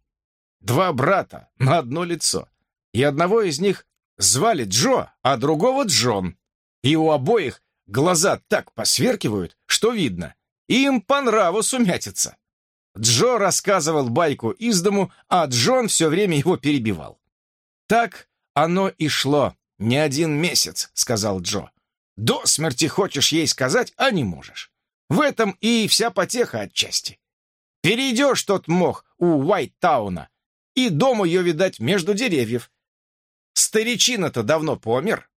A: Два брата на одно лицо, и одного из них звали Джо, а другого Джон. И у обоих глаза так посверкивают, что видно, им по нраву сумятится. Джо рассказывал байку из дому, а Джон все время его перебивал. «Так оно и шло не один месяц», — сказал Джо. До смерти хочешь ей сказать, а не можешь. В этом и вся потеха отчасти. Перейдешь тот мох у Уайт-тауна, и дом ее, видать, между деревьев. Старичина-то давно помер.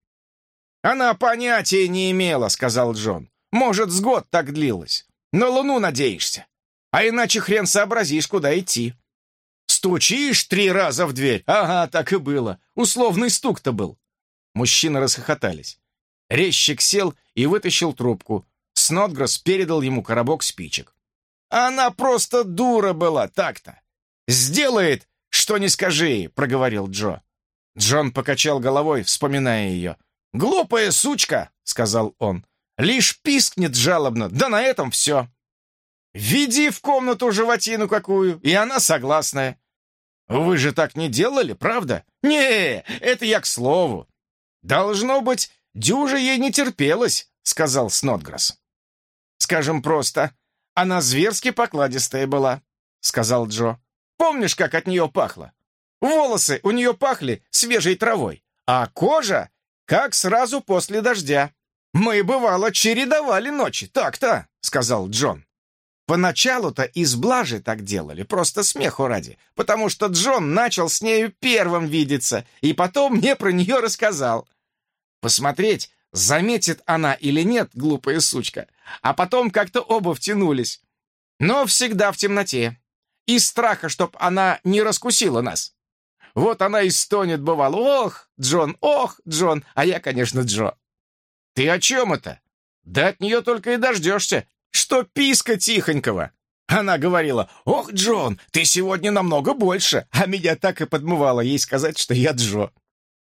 A: Она понятия не имела, сказал Джон. Может, с год так длилось. На луну надеешься. А иначе хрен сообразишь, куда идти. Стучишь три раза в дверь. Ага, так и было. Условный стук-то был. Мужчины расхохотались. Резчик сел и вытащил трубку. Снотгресс передал ему коробок спичек. «Она просто дура была, так-то! Сделает, что не скажи!» — проговорил Джо. Джон покачал головой, вспоминая ее. «Глупая сучка!» — сказал он. «Лишь пискнет жалобно, да на этом все!» «Веди в комнату животину какую, и она согласная!» «Вы же так не делали, правда?» «Не, это я к слову!» «Должно быть, «Дюжа ей не терпелось», — сказал Снотгресс. «Скажем просто, она зверски покладистая была», — сказал Джо. «Помнишь, как от нее пахло? Волосы у нее пахли свежей травой, а кожа — как сразу после дождя. Мы, бывало, чередовали ночи, так-то», — сказал Джон. Поначалу-то из блажи так делали, просто смеху ради, потому что Джон начал с нею первым видеться и потом мне про нее рассказал. Посмотреть, заметит она или нет, глупая сучка. А потом как-то оба втянулись. Но всегда в темноте. Из страха, чтоб она не раскусила нас. Вот она и стонет, бывало. Ох, Джон, ох, Джон, а я, конечно, Джо. Ты о чем это? Да от нее только и дождешься, что писка тихонького. Она говорила, «Ох, Джон, ты сегодня намного больше», а меня так и подмывало ей сказать, что я Джо.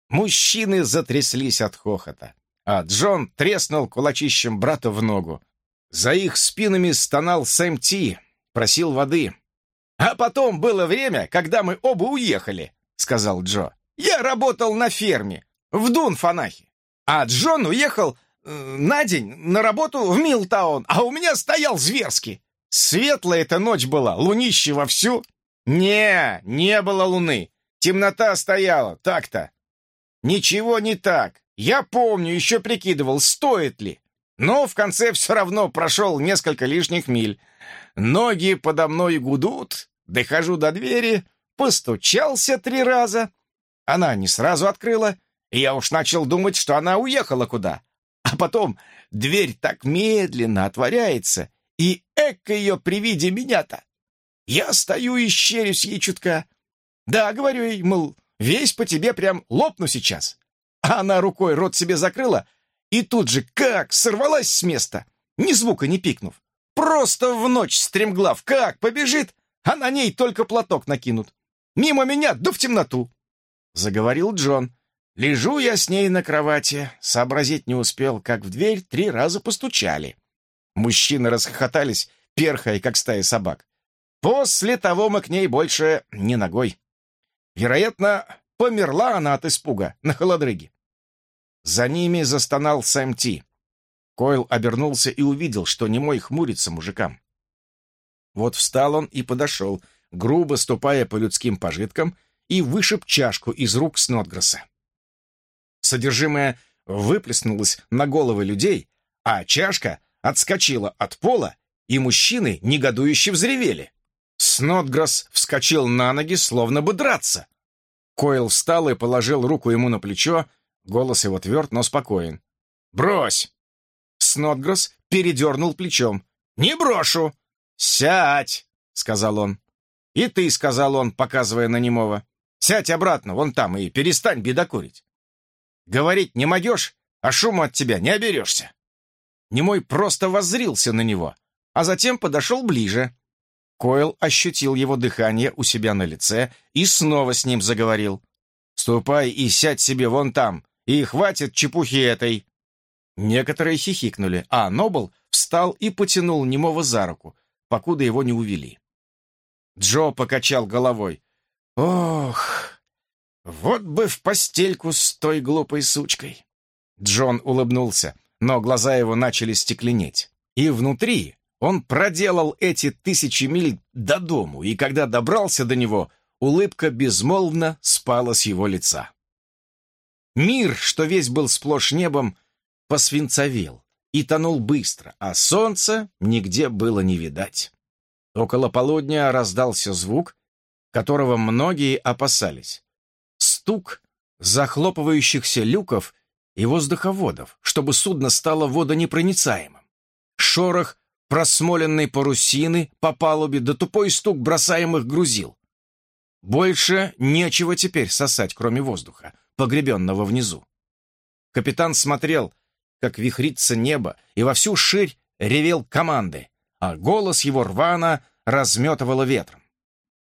A: Мужчины затряслись от хохота, а Джон треснул кулачищем брата в ногу. За их спинами стонал Сэм Ти, просил воды. «А потом было время, когда мы оба уехали», — сказал Джо. «Я работал на ферме, в Дунфанахе, а Джон уехал э, на день на работу в Милтаун, а у меня стоял зверски. Светлая эта ночь была, лунище вовсю». «Не, не было луны, темнота стояла, так-то», Ничего не так. Я помню, еще прикидывал, стоит ли. Но в конце все равно прошел несколько лишних миль. Ноги подо мной гудут, дохожу до двери, постучался три раза. Она не сразу открыла, и я уж начал думать, что она уехала куда. А потом дверь так медленно отворяется, и эко ее при виде меня-то. Я стою и щерюсь ей чутка. Да, говорю ей, мол, Весь по тебе прям лопну сейчас. А она рукой рот себе закрыла И тут же как сорвалась с места, ни звука не пикнув. Просто в ночь стремглав, как побежит, а на ней только платок накинут. Мимо меня, да в темноту. Заговорил Джон. Лежу я с ней на кровати, сообразить не успел, как в дверь три раза постучали. Мужчины расхохотались, перхая, как стая собак. После того мы к ней больше не ногой. Вероятно, померла она от испуга на холодрыге. За ними застонал Сэм Ти. Койл обернулся и увидел, что немой хмурится мужикам. Вот встал он и подошел, грубо ступая по людским пожиткам, и вышиб чашку из рук Снотгресса. Содержимое выплеснулось на головы людей, а чашка отскочила от пола, и мужчины негодующе взревели. Снотгресс вскочил на ноги, словно бы драться. Койл встал и положил руку ему на плечо, голос его тверд, но спокоен. «Брось!» Снотгресс передернул плечом. «Не брошу!» «Сядь!» — сказал он. «И ты», — сказал он, показывая на немого. «Сядь обратно, вон там, и перестань бедокурить. Говорить не могешь, а шуму от тебя не оберешься». Немой просто воззрился на него, а затем подошел ближе. Койл ощутил его дыхание у себя на лице и снова с ним заговорил. «Ступай и сядь себе вон там, и хватит чепухи этой!» Некоторые хихикнули, а Нобл встал и потянул немого за руку, покуда его не увели. Джо покачал головой. «Ох, вот бы в постельку с той глупой сучкой!» Джон улыбнулся, но глаза его начали стекленеть. И внутри он проделал эти тысячи миль до дому, и когда добрался до него, улыбка безмолвно спала с его лица. Мир, что весь был сплошь небом, посвинцовел и тонул быстро, а солнца нигде было не видать. Около полудня раздался звук, которого многие опасались. Стук захлопывающихся люков и воздуховодов, чтобы судно стало водонепроницаемым. Шорох просмоленной парусины по палубе да тупой стук бросаемых грузил. Больше нечего теперь сосать, кроме воздуха, погребенного внизу. Капитан смотрел, как вихрится небо, и во всю ширь ревел команды, а голос его рвано разметывало ветром.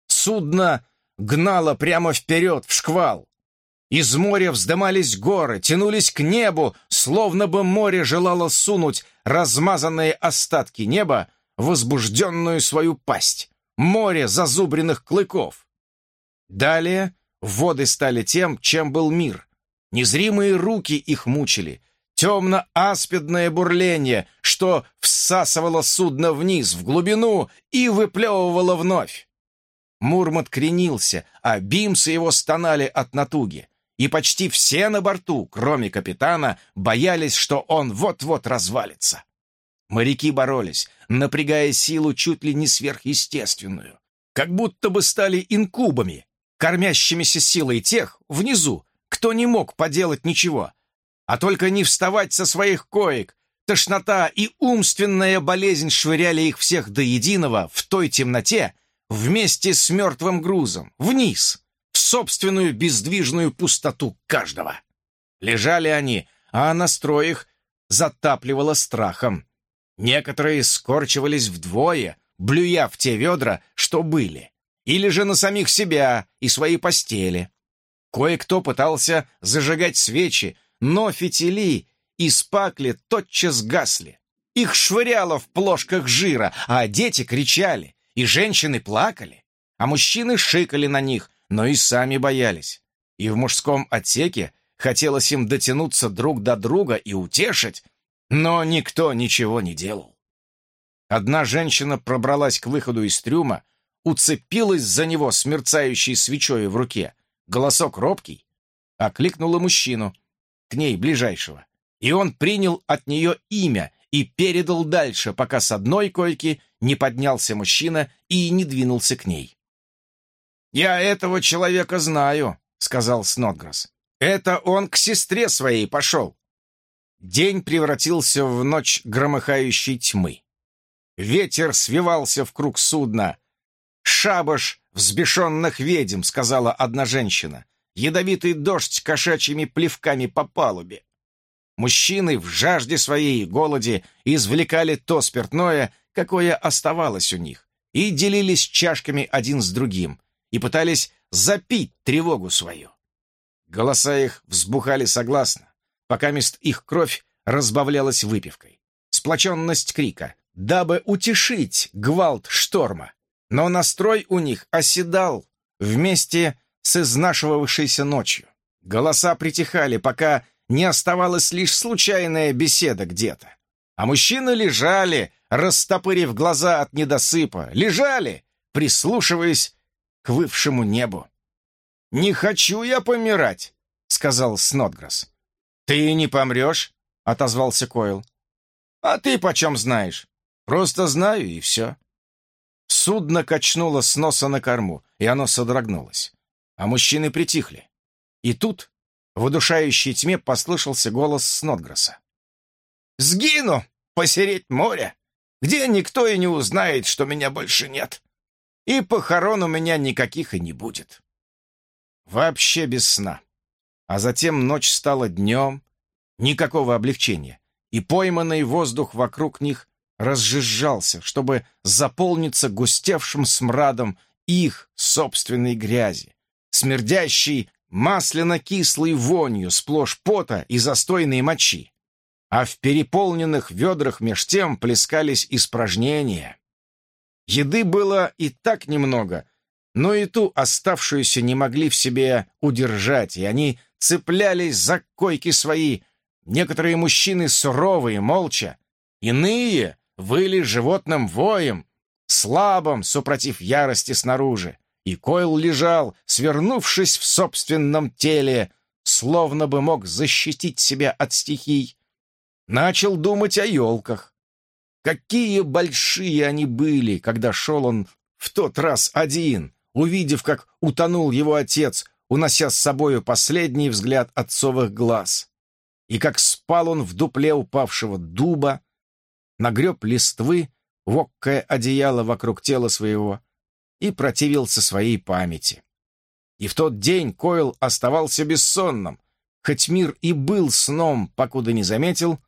A: Судно гнало прямо вперед, в шквал. Из моря вздымались горы, тянулись к небу, словно бы море желало сунуть размазанные остатки неба в возбужденную свою пасть. Море зазубренных клыков. Далее воды стали тем, чем был мир. Незримые руки их мучили, темно-аспидное бурление, что всасывало судно вниз, в глубину и выплевывало вновь. Мурмот кренился, а бимсы его стонали от натуги и почти все на борту, кроме капитана, боялись, что он вот-вот развалится. Моряки боролись, напрягая силу чуть ли не сверхъестественную, как будто бы стали инкубами, кормящимися силой тех внизу, кто не мог поделать ничего, а только не вставать со своих коек. Тошнота и умственная болезнь швыряли их всех до единого в той темноте вместе с мертвым грузом, вниз, собственную бездвижную пустоту каждого. Лежали они, а настрой их затапливало страхом. Некоторые скорчивались вдвое, блюя в те ведра, что были, или же на самих себя и свои постели. Кое-кто пытался зажигать свечи, но фитили и спакли тотчас гасли. Их швыряло в плошках жира, а дети кричали, и женщины плакали, а мужчины шикали на них, но и сами боялись. И в мужском отсеке хотелось им дотянуться друг до друга и утешить, но никто ничего не делал. Одна женщина пробралась к выходу из трюма, уцепилась за него с свечой в руке, голосок робкий, окликнула мужчину, к ней ближайшего, и он принял от нее имя и передал дальше, пока с одной койки не поднялся мужчина и не двинулся к ней. «Я этого человека знаю», — сказал Снотгресс. «Это он к сестре своей пошел». День превратился в ночь громыхающей тьмы. Ветер свивался в круг судна. «Шабаш взбешенных ведьм», — сказала одна женщина. «Ядовитый дождь кошачьими плевками по палубе». Мужчины в жажде своей и голоде извлекали то спиртное, какое оставалось у них, и делились чашками один с другим, и пытались запить тревогу свою. Голоса их взбухали согласно, пока мест их кровь разбавлялась выпивкой. Сплоченность крика, дабы утешить гвалт шторма. Но настрой у них оседал вместе с изнашивавшейся ночью. Голоса притихали, пока не оставалась лишь случайная беседа где-то. А мужчины лежали, растопырив глаза от недосыпа, лежали, прислушиваясь вывшему небу. «Не хочу я помирать», — сказал Снотграсс. «Ты не помрешь», — отозвался Койл. «А ты почем знаешь?» «Просто знаю, и все». Судно качнуло с носа на корму, и оно содрогнулось. А мужчины притихли. И тут в удушающей тьме послышался голос Снотгресса. «Сгину посереть моря, где никто и не узнает, что меня больше нет. И похорон у меня никаких и не будет». Вообще без сна. А затем ночь стала днем, никакого облегчения, и пойманный воздух вокруг них разжижался, чтобы заполниться густевшим смрадом их собственной грязи, смердящей масляно-кислой вонью сплошь пота и застойной мочи. А в переполненных ведрах меж тем плескались испражнения. Еды было и так немного, но и ту оставшуюся не могли в себе удержать, и они цеплялись за койки свои. Некоторые мужчины суровые, молча, иные выли животным воем, слабым, супротив ярости снаружи и Койл лежал, свернувшись в собственном теле, словно бы мог защитить себя от стихий. Начал думать о елках. Какие большие они были, когда шел он в тот раз один, увидев, как утонул его отец, унося с собою последний взгляд отцовых глаз. И как спал он в дупле упавшего дуба, нагреб листвы, воккое одеяло вокруг тела своего, и противился своей памяти. И в тот день Койл оставался бессонным, хоть мир и был сном, покуда не заметил,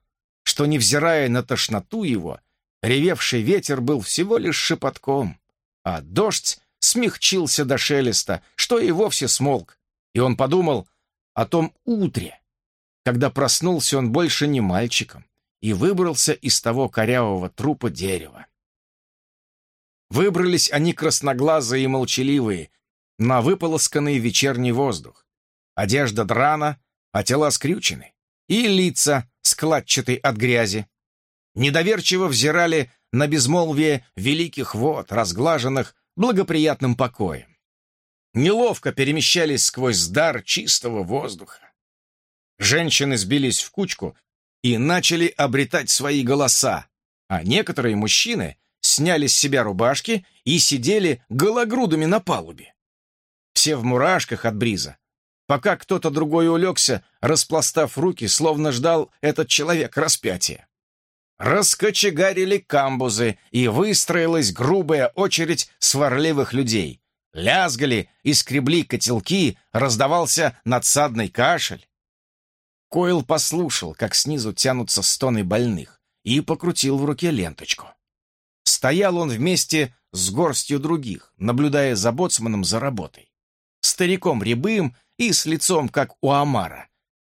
A: что, невзирая на тошноту его, ревевший ветер был всего лишь шепотком, а дождь смягчился до шелеста, что и вовсе смолк, и он подумал о том утре, когда проснулся он больше не мальчиком и выбрался из того корявого трупа дерева. Выбрались они красноглазые и молчаливые, на выполосканный вечерний воздух. Одежда драна, а тела скрючены, и лица складчатые от грязи. Недоверчиво взирали на безмолвие великих вод, разглаженных благоприятным покоем. Неловко перемещались сквозь дар чистого воздуха. Женщины сбились в кучку и начали обретать свои голоса, а некоторые мужчины сняли с себя рубашки и сидели гологрудами на палубе. Все в мурашках от бриза. Пока кто-то другой улегся, распластав руки, словно ждал этот человек распятия. Раскочегарили камбузы, и выстроилась грубая очередь сварливых людей. Лязгали и скребли котелки, раздавался надсадный кашель. Койл послушал, как снизу тянутся стоны больных, и покрутил в руке ленточку. Стоял он вместе с горстью других, наблюдая за боцманом за работой. Стариком рябым и с лицом, как у Амара.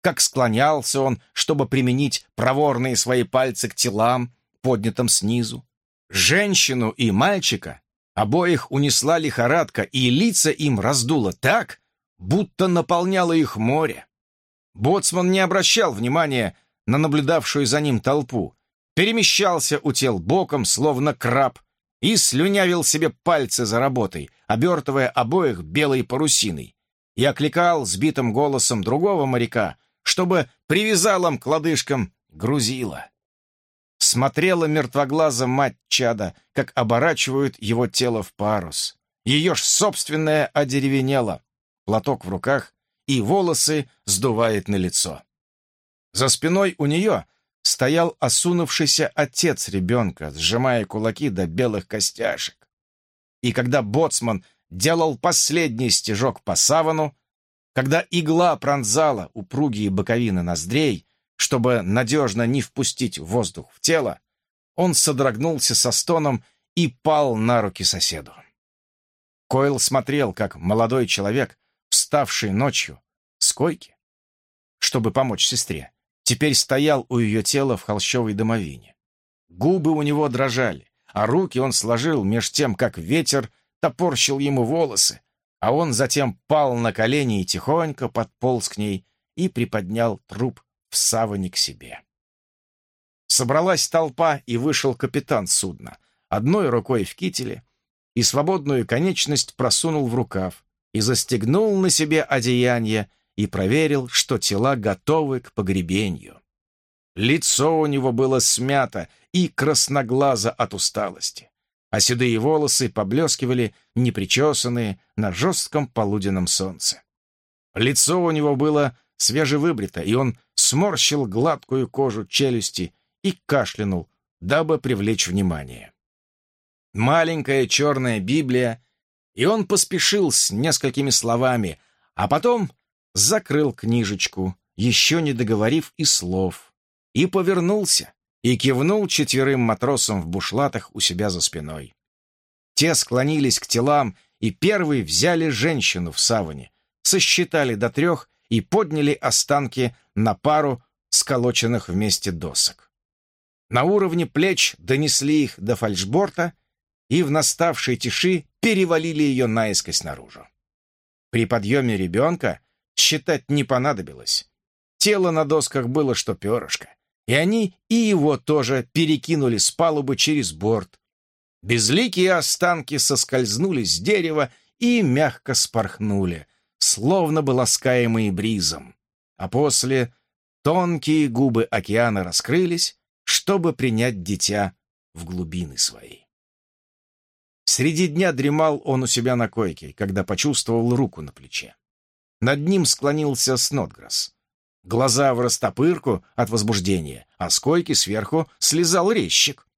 A: Как склонялся он, чтобы применить проворные свои пальцы к телам, поднятым снизу. Женщину и мальчика обоих унесла лихорадка, и лица им раздуло так, будто наполняло их море. Боцман не обращал внимания на наблюдавшую за ним толпу, перемещался у тел боком, словно краб, и слюнявил себе пальцы за работой, обертывая обоих белой парусиной, и окликал сбитым голосом другого моряка, чтобы привязал им к лодыжкам грузила. Смотрела мертвоглаза мать чада, как оборачивают его тело в парус. Ее ж собственное одеревенело, платок в руках, и волосы сдувает на лицо. За спиной у нее стоял осунувшийся отец ребенка, сжимая кулаки до белых костяшек. И когда боцман делал последний стежок по савану, когда игла пронзала упругие боковины ноздрей, чтобы надежно не впустить воздух в тело, он содрогнулся со стоном и пал на руки соседу. Койл смотрел, как молодой человек, вставший ночью с койки, чтобы помочь сестре, теперь стоял у ее тела в холщовой домовине. Губы у него дрожали, а руки он сложил меж тем, как ветер топорщил ему волосы, а он затем пал на колени и тихонько подполз к ней и приподнял труп в саване к себе. Собралась толпа, и вышел капитан судна, одной рукой в кителе, и свободную конечность просунул в рукав, и застегнул на себе одеяние, и проверил, что тела готовы к погребению. Лицо у него было смято и красноглазо от усталости, а седые волосы поблескивали, непричесанные, на жестком полуденном солнце. Лицо у него было свежевыбрито, и он сморщил гладкую кожу челюсти и кашлянул, дабы привлечь внимание. Маленькая черная Библия, и он поспешил с несколькими словами, а потом закрыл книжечку, еще не договорив и слов, и повернулся, и кивнул четверым матросам в бушлатах у себя за спиной. Те склонились к телам, и первые взяли женщину в саване, сосчитали до трех и подняли останки на пару сколоченных вместе досок. На уровне плеч донесли их до фальшборта и в наставшей тиши перевалили ее наискось наружу. При подъеме ребенка считать не понадобилось. Тело на досках было что перышко, и они и его тоже перекинули с палубы через борт. Безликие останки соскользнули с дерева и мягко спорхнули, словно бы ласкаемые бризом. А после тонкие губы океана раскрылись, чтобы принять дитя в глубины свои. Среди дня дремал он у себя на койке, когда почувствовал руку на плече. Над ним склонился Снотграсс. Глаза в растопырку от возбуждения, а с койки сверху слезал резчик.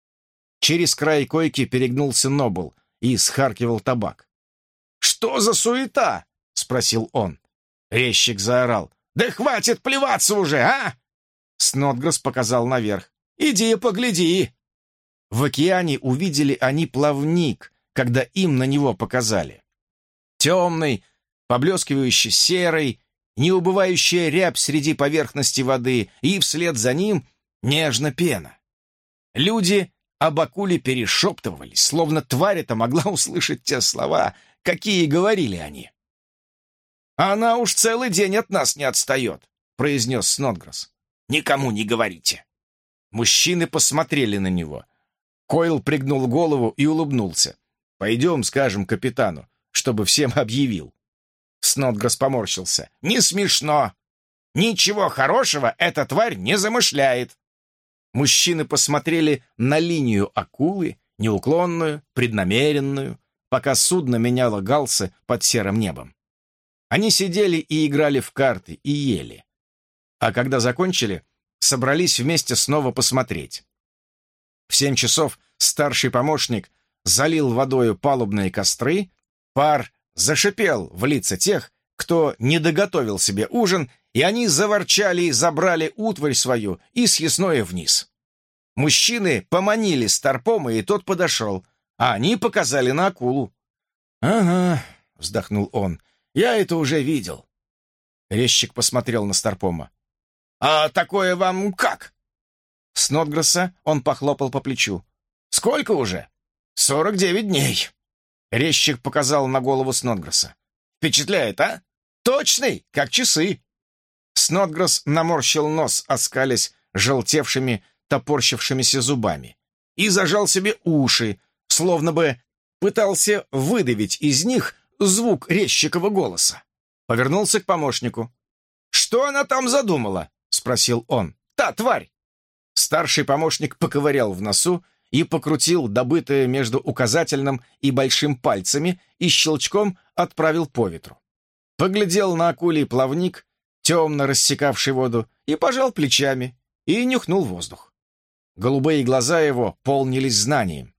A: Через край койки перегнулся Нобл и схаркивал табак. «Что за суета?» — спросил он. Резчик заорал. «Да хватит плеваться уже, а!» Снотграсс показал наверх. «Иди погляди!» В океане увидели они плавник, когда им на него показали. Темный, поблескивающий серый, неубывающая рябь среди поверхности воды, и вслед за ним нежно пена. Люди об акуле перешептывались, словно тварь-то могла услышать те слова, какие говорили они. «Она уж целый день от нас не отстает», — произнес Снотгресс. «Никому не говорите». Мужчины посмотрели на него. Койл пригнул голову и улыбнулся. Пойдем, скажем капитану, чтобы всем объявил». Снотгресс поморщился. «Не смешно. Ничего хорошего эта тварь не замышляет». Мужчины посмотрели на линию акулы, неуклонную, преднамеренную, пока судно меняло галсы под серым небом. Они сидели и играли в карты, и ели. А когда закончили, собрались вместе снова посмотреть. В семь часов старший помощник залил водою палубные костры, пар зашипел в лица тех, кто не доготовил себе ужин, и они заворчали и забрали утварь свою и съестное вниз. Мужчины поманили Старпома, и тот подошел, а они показали на акулу. «Ага», — вздохнул он, — «я это уже видел». Резчик посмотрел на Старпома. «А такое вам как?» Снотгресса он похлопал по плечу. «Сколько уже?» «Сорок девять дней!» Резчик показал на голову Снотгресса. «Впечатляет, а? Точный, как часы!» Снотгресс наморщил нос, оскались желтевшими, топорщившимися зубами, и зажал себе уши, словно бы пытался выдавить из них звук резчикова голоса. Повернулся к помощнику. «Что она там задумала?» — спросил он. «Та тварь!» Старший помощник поковырял в носу и покрутил добытое между указательным и большим пальцами и щелчком отправил по ветру. Поглядел на акулий плавник, темно рассекавший воду, и пожал плечами, и нюхнул воздух. Голубые глаза его полнились знанием.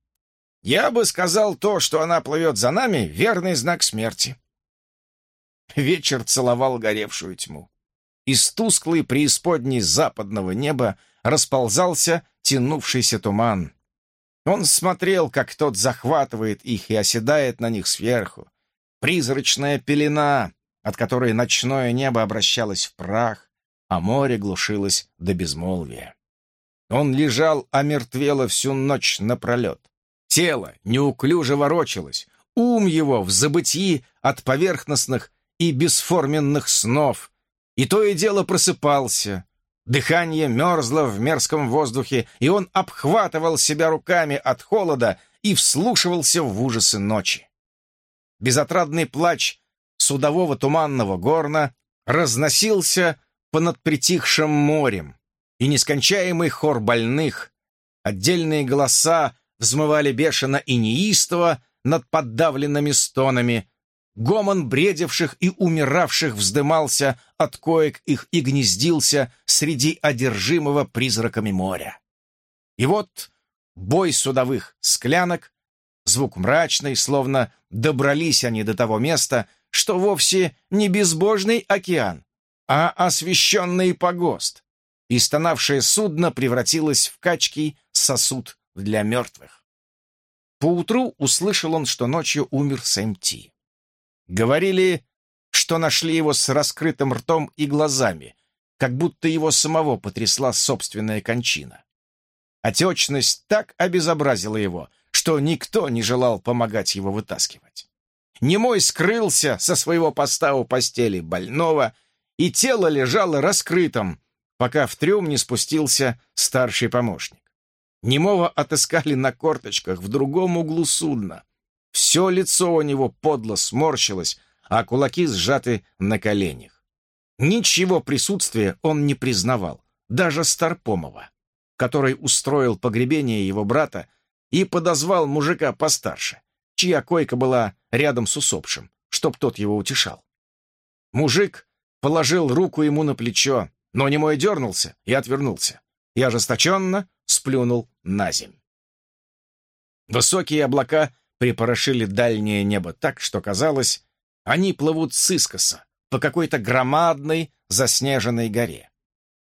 A: «Я бы сказал, то, что она плывет за нами, верный знак смерти». Вечер целовал горевшую тьму. Из тусклой преисподней западного неба расползался тянувшийся туман. Он смотрел, как тот захватывает их и оседает на них сверху. Призрачная пелена, от которой ночное небо обращалось в прах, а море глушилось до безмолвия. Он лежал, омертвело всю ночь напролет. Тело неуклюже ворочалось, ум его в забытии от поверхностных и бесформенных снов, и то и дело просыпался. Дыхание мерзло в мерзком воздухе, и он обхватывал себя руками от холода и вслушивался в ужасы ночи. Безотрадный плач судового туманного горна разносился понад притихшим морем, и нескончаемый хор больных, отдельные голоса взмывали бешено и неистово над подавленными стонами, Гомон бредевших и умиравших вздымался от коек их и гнездился среди одержимого призраками моря. И вот бой судовых склянок, звук мрачный, словно добрались они до того места, что вовсе не безбожный океан, а освещенный погост, и стонавшее судно превратилось в качки сосуд для мертвых. Поутру услышал он, что ночью умер Сэм Ти. Говорили, что нашли его с раскрытым ртом и глазами, как будто его самого потрясла собственная кончина. Отечность так обезобразила его, что никто не желал помогать его вытаскивать. Немой скрылся со своего поста у постели больного, и тело лежало раскрытым, пока в трюм не спустился старший помощник. Немого отыскали на корточках в другом углу судна, все лицо у него подло сморщилось, а кулаки сжаты на коленях. Ничего присутствия он не признавал, даже Старпомова, который устроил погребение его брата и подозвал мужика постарше, чья койка была рядом с усопшим, чтоб тот его утешал. Мужик положил руку ему на плечо, но немой дернулся и отвернулся, и ожесточенно сплюнул на земь. Высокие облака припорошили дальнее небо так, что казалось, они плывут с искоса по какой-то громадной заснеженной горе.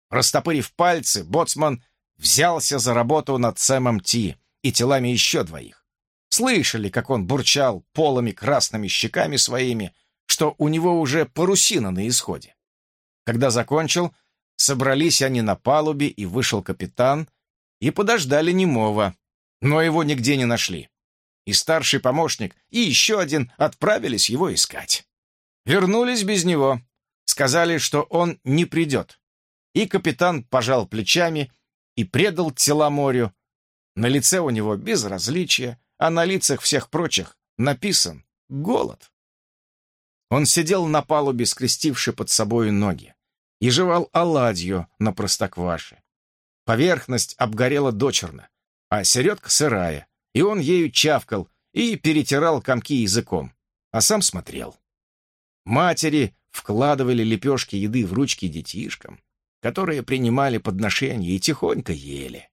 A: Растопырив пальцы, боцман взялся за работу над Сэмом Ти и телами еще двоих. Слышали, как он бурчал полыми красными щеками своими, что у него уже парусина на исходе. Когда закончил, собрались они на палубе, и вышел капитан, и подождали немого, но его нигде не нашли и старший помощник, и еще один отправились его искать. Вернулись без него. Сказали, что он не придет. И капитан пожал плечами и предал тела морю. На лице у него безразличие, а на лицах всех прочих написан «голод». Он сидел на палубе, скрестивши под собой ноги, и жевал оладью на простокваше. Поверхность обгорела дочерно, а середка сырая, и он ею чавкал и перетирал комки языком, а сам смотрел. Матери вкладывали лепешки еды в ручки детишкам, которые принимали подношения и тихонько ели.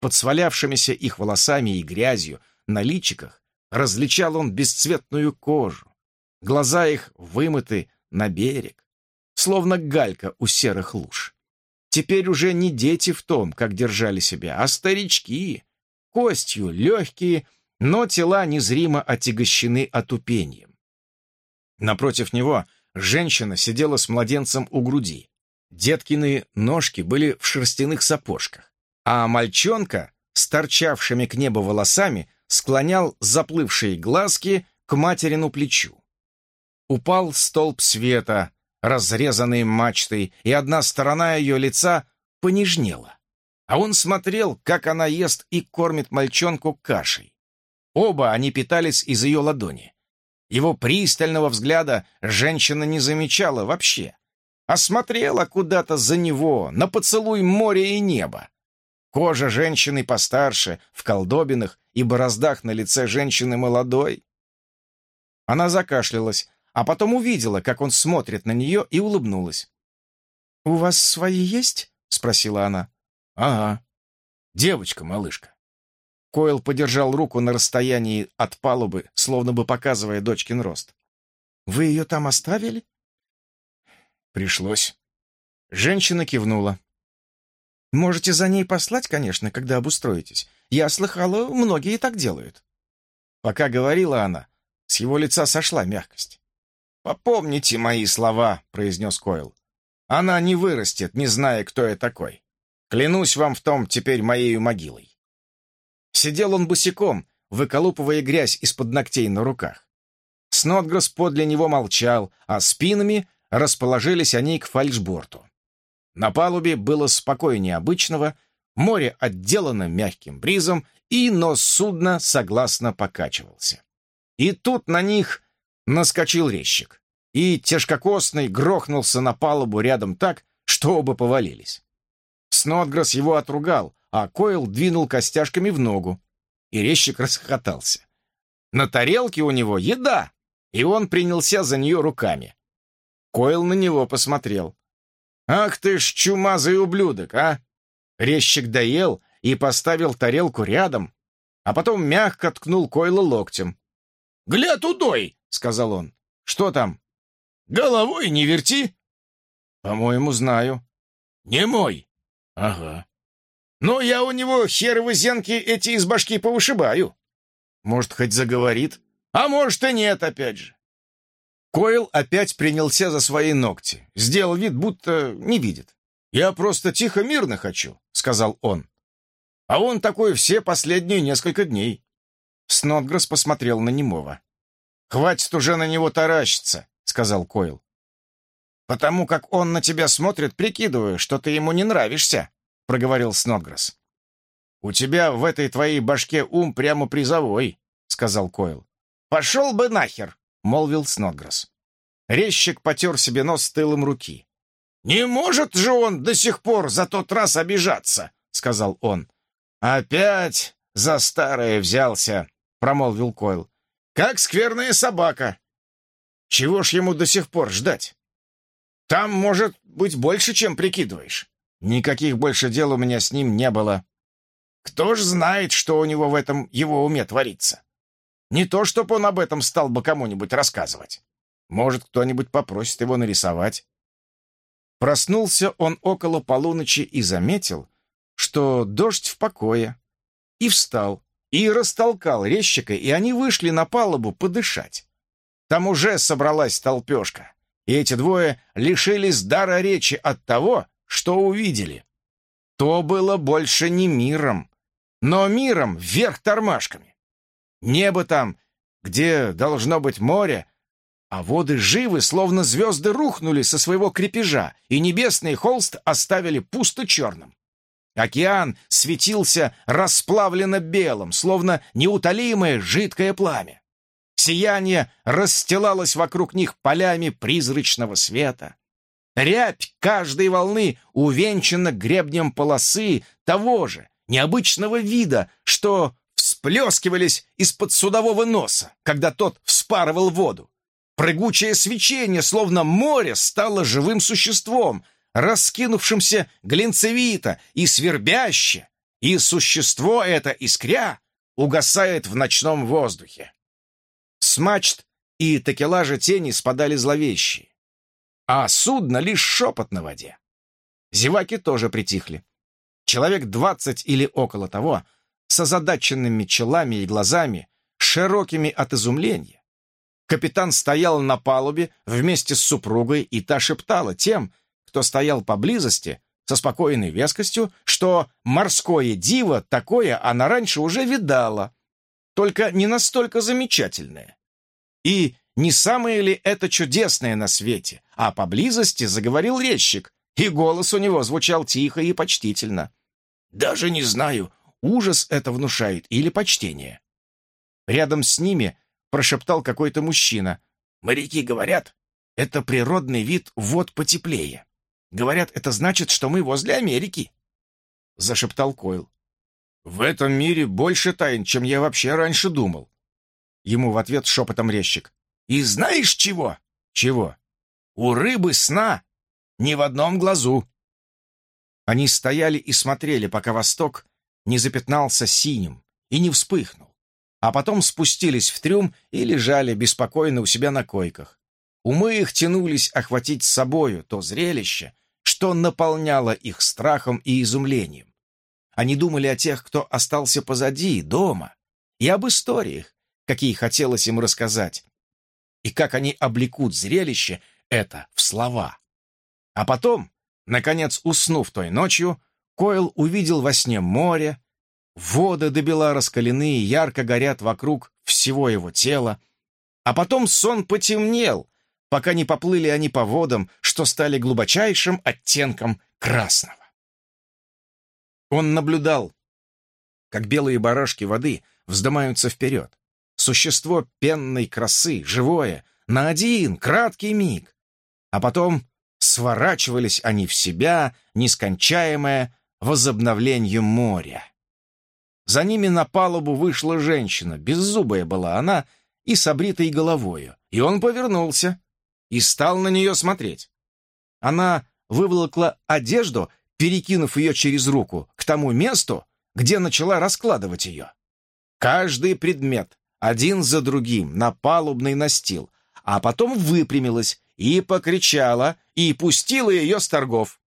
A: Под свалявшимися их волосами и грязью на личиках различал он бесцветную кожу. Глаза их вымыты на берег, словно галька у серых луж. Теперь уже не дети в том, как держали себя, а старички, костью легкие, но тела незримо отягощены отупением. Напротив него женщина сидела с младенцем у груди. Деткины ножки были в шерстяных сапожках, а мальчонка с торчавшими к небу волосами склонял заплывшие глазки к материну плечу. Упал столб света, разрезанный мачтой, и одна сторона ее лица понежнела а он смотрел, как она ест и кормит мальчонку кашей. Оба они питались из ее ладони. Его пристального взгляда женщина не замечала вообще, а смотрела куда-то за него, на поцелуй моря и неба. Кожа женщины постарше, в колдобинах и бороздах на лице женщины молодой. Она закашлялась, а потом увидела, как он смотрит на нее, и улыбнулась. «У вас свои есть?» — спросила она. «Ага. Девочка-малышка». Койл подержал руку на расстоянии от палубы, словно бы показывая дочкин рост. «Вы ее там оставили?» «Пришлось. Женщина кивнула.
B: «Можете за ней послать, конечно, когда обустроитесь. Я слыхала, многие так делают».
A: Пока говорила она, с его лица сошла мягкость. «Попомните мои слова», — произнес Койл. «Она не вырастет, не зная, кто я такой. Клянусь вам в том теперь моею могилой». Сидел он босиком, выколупывая грязь из-под ногтей на руках. Снотгресс подле него молчал, а спинами расположились они к фальшборту. На палубе было спокойнее обычного, море отделано мягким бризом, и нос судна согласно покачивался. И тут на них наскочил резчик, и тяжкокосный грохнулся на палубу рядом так, что оба повалились. Снотгресс его отругал, а Койл двинул костяшками в ногу, и резчик расхохотался. На тарелке у него еда, и он принялся за нее руками. Койл на него посмотрел. «Ах ты ж чумазый ублюдок, а!» Резчик доел и поставил тарелку рядом, а потом мягко ткнул Койла локтем.
C: «Гля тудой!»
A: — сказал он. «Что там?»
C: «Головой не верти!»
A: «По-моему, знаю».
C: «Не мой?»
A: «Ага».
C: «Ну, я у него херовы зенки эти из башки повышибаю».
A: «Может, хоть заговорит?»
C: «А может, и нет, опять же».
A: Койл опять принялся за свои ногти. Сделал вид, будто не видит. «Я просто тихо-мирно хочу», — сказал он. «А он такой все последние несколько дней». Снотгресс посмотрел на немого. «Хватит уже на него таращиться», — сказал Койл. «Потому как он на тебя смотрит, прикидываю, что ты ему не нравишься», — проговорил Снотгресс. «У тебя в этой твоей башке ум прямо призовой», — сказал Койл. «Пошел бы нахер!» молвил Снотгресс. Резчик потер себе нос тылом руки.
C: «Не может же он до сих пор за тот раз обижаться!» — сказал он.
A: «Опять за старое взялся!» — промолвил Койл. «Как скверная собака! Чего ж ему до сих пор ждать? Там может быть больше, чем прикидываешь. Никаких больше дел у меня с ним не было. Кто ж знает, что у него в этом его уме творится? Не то, чтобы он об этом стал бы кому-нибудь рассказывать. Может, кто-нибудь попросит его нарисовать. Проснулся он около полуночи и заметил, что дождь в покое. И встал, и растолкал резчика, и они вышли на палубу подышать. Там уже собралась толпешка, и эти двое лишились дара речи от того, что увидели. То было больше не миром, но миром вверх тормашками. Небо там, где должно быть море, а воды живы, словно звезды рухнули со своего крепежа, и небесный холст оставили пусто черным. Океан светился расплавленно белым, словно неутолимое жидкое пламя. Сияние расстилалось вокруг них полями призрачного света. Рябь каждой волны увенчана гребнем полосы того же необычного вида, что всплескивались из-под судового носа, когда тот вспарывал воду. Прыгучее свечение, словно море, стало живым существом, раскинувшимся глинцевито и свербяще, и существо это, искря, угасает в ночном воздухе. С мачт и такелажа тени спадали зловещие, а судно лишь шепот на воде. Зеваки тоже притихли. Человек двадцать или около того — с озадаченными челами и глазами, широкими от изумления. Капитан стоял на палубе вместе с супругой, и та шептала тем, кто стоял поблизости, со спокойной вескостью, что морское диво такое она раньше уже видала, только не настолько замечательное. И не самое ли это чудесное на свете, а поблизости заговорил резчик, и голос у него звучал тихо и почтительно. «Даже не знаю, ужас это внушает или почтение. Рядом с ними прошептал какой-то мужчина. «Моряки говорят, это природный вид вод потеплее. Говорят, это значит, что мы возле Америки». Зашептал Койл. «В этом мире больше тайн, чем я вообще раньше думал». Ему в ответ шепотом резчик. «И знаешь чего?» «Чего?» «У рыбы сна ни в одном глазу». Они стояли и смотрели, пока восток не запятнался синим и не вспыхнул, а потом спустились в трюм и лежали беспокойно у себя на койках. Умы их тянулись охватить с собою то зрелище, что наполняло их страхом и изумлением. Они думали о тех, кто остался позади, дома, и об историях, какие хотелось им рассказать, и как они облекут зрелище это в слова. А потом, наконец уснув той ночью, Койл увидел во сне море, воды до бела раскалены и ярко горят вокруг всего его тела, а потом сон потемнел, пока не поплыли они по водам, что стали глубочайшим оттенком красного. Он наблюдал, как белые барашки воды вздымаются вперед. Существо пенной красы, живое, на один краткий миг. А потом сворачивались они в себя, нескончаемое возобновлением моря. За ними на палубу вышла женщина, беззубая была она и с обритой головою, и он повернулся и стал на нее смотреть. Она выволокла одежду, перекинув ее через руку, к тому месту, где начала раскладывать ее. Каждый предмет, один за другим, на палубный настил, а потом выпрямилась и покричала, и пустила ее с торгов.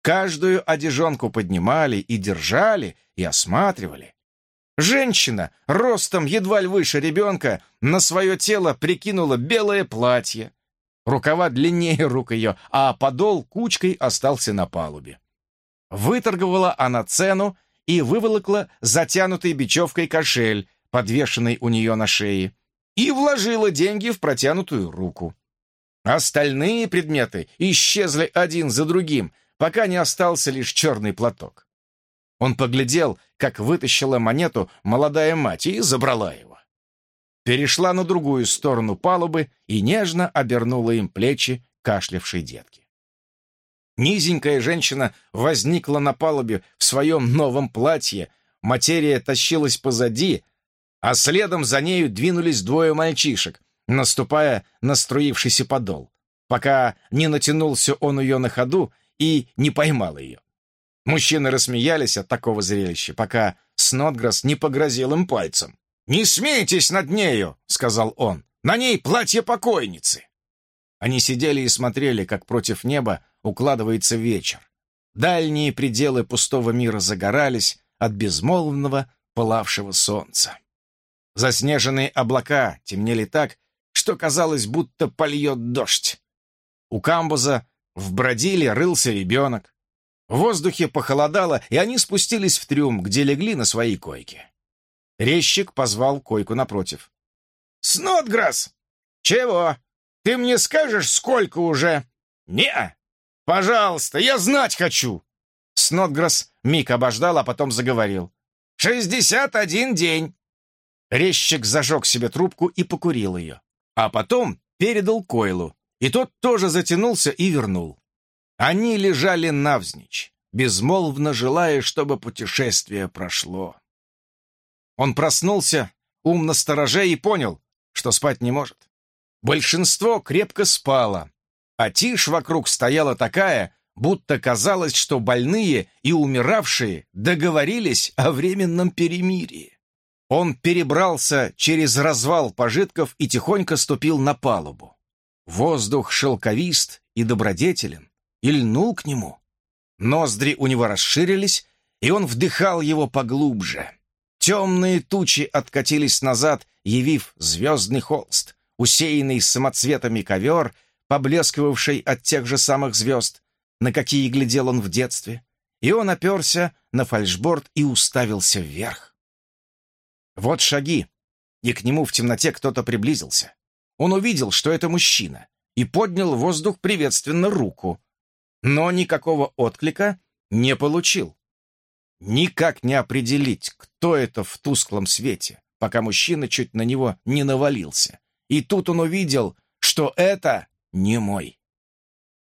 A: Каждую одежонку поднимали и держали, и осматривали. Женщина, ростом едва ли выше ребенка, на свое тело прикинула белое платье. Рукава длиннее рук ее, а подол кучкой остался на палубе. Выторговала она цену и выволокла затянутый бечевкой кошель, подвешенный у нее на шее, и вложила деньги в протянутую руку. Остальные предметы исчезли один за другим, пока не остался лишь черный платок. Он поглядел, как вытащила монету молодая мать и забрала его. Перешла на другую сторону палубы и нежно обернула им плечи кашлявшей детки. Низенькая женщина возникла на палубе в своем новом платье, материя тащилась позади, а следом за нею двинулись двое мальчишек, наступая на струившийся подол, пока не натянулся он ее на ходу и не поймал ее. Мужчины рассмеялись от такого зрелища, пока Снотграсс не погрозил им пальцем. «Не смейтесь над нею!» — сказал он. «На ней платье покойницы!» Они сидели и смотрели, как против неба укладывается вечер. Дальние пределы пустого мира загорались от безмолвного пылавшего солнца. Заснеженные облака темнели так, что казалось, будто польет дождь. У камбуза в бродиле рылся ребенок. В воздухе похолодало, и они спустились в трюм, где легли на свои койки. Резчик позвал койку напротив. «Снотграсс!» «Чего? Ты мне скажешь, сколько уже?» «Не-а!» «Пожалуйста, я знать хочу!» Снотграсс миг обождал, а потом заговорил. «Шестьдесят один день!» Резчик зажег себе трубку и покурил ее. А потом передал Койлу, и тот тоже затянулся и вернул. Они лежали навзничь, безмолвно желая, чтобы путешествие прошло. Он проснулся, умно сторожа, и понял, что спать не может. Большинство крепко спало, а тишь вокруг стояла такая, будто казалось, что больные и умиравшие договорились о временном перемирии. Он перебрался через развал пожитков и тихонько ступил на палубу. Воздух шелковист и добродетелен, и льнул к нему. Ноздри у него расширились, и он вдыхал его поглубже. Темные тучи откатились назад, явив звездный холст, усеянный самоцветами ковер, поблескивавший от тех же самых звезд, на какие глядел он в детстве, и он оперся на фальшборд и уставился вверх. Вот шаги, и к нему в темноте кто-то приблизился. Он увидел, что это мужчина, и поднял в воздух приветственно руку, но никакого отклика не получил. Никак не определить, кто это в тусклом свете, пока мужчина чуть на него не навалился. И тут он увидел, что это не мой.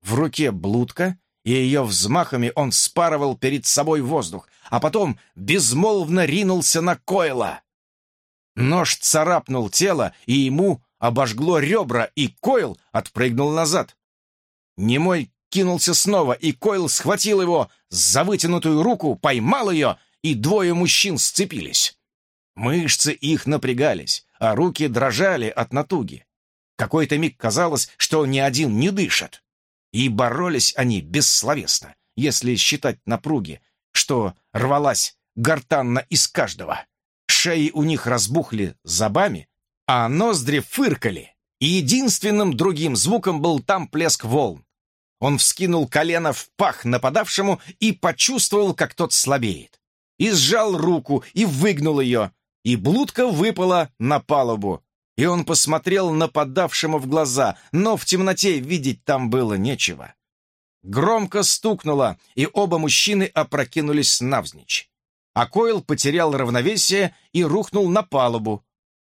A: В руке блудка, и ее взмахами он спарывал перед собой воздух, а потом безмолвно ринулся на Койла. Нож царапнул тело, и ему обожгло ребра, и Койл отпрыгнул назад. Немой кинулся снова, и Койл схватил его за вытянутую руку, поймал ее, и двое мужчин сцепились. Мышцы их напрягались, а руки дрожали от натуги. Какой-то миг казалось, что ни один не дышит. И боролись они бессловесно, если считать напруги, что рвалась гортанно из каждого. Шеи у них разбухли зубами, а ноздри фыркали, и единственным другим звуком был там плеск волн. Он вскинул колено в пах нападавшему и почувствовал, как тот слабеет. И сжал руку, и выгнул ее, и блудка выпала на палубу. И он посмотрел нападавшему в глаза, но в темноте видеть там было нечего. Громко стукнуло, и оба мужчины опрокинулись навзничь. А Койл потерял равновесие и рухнул на палубу.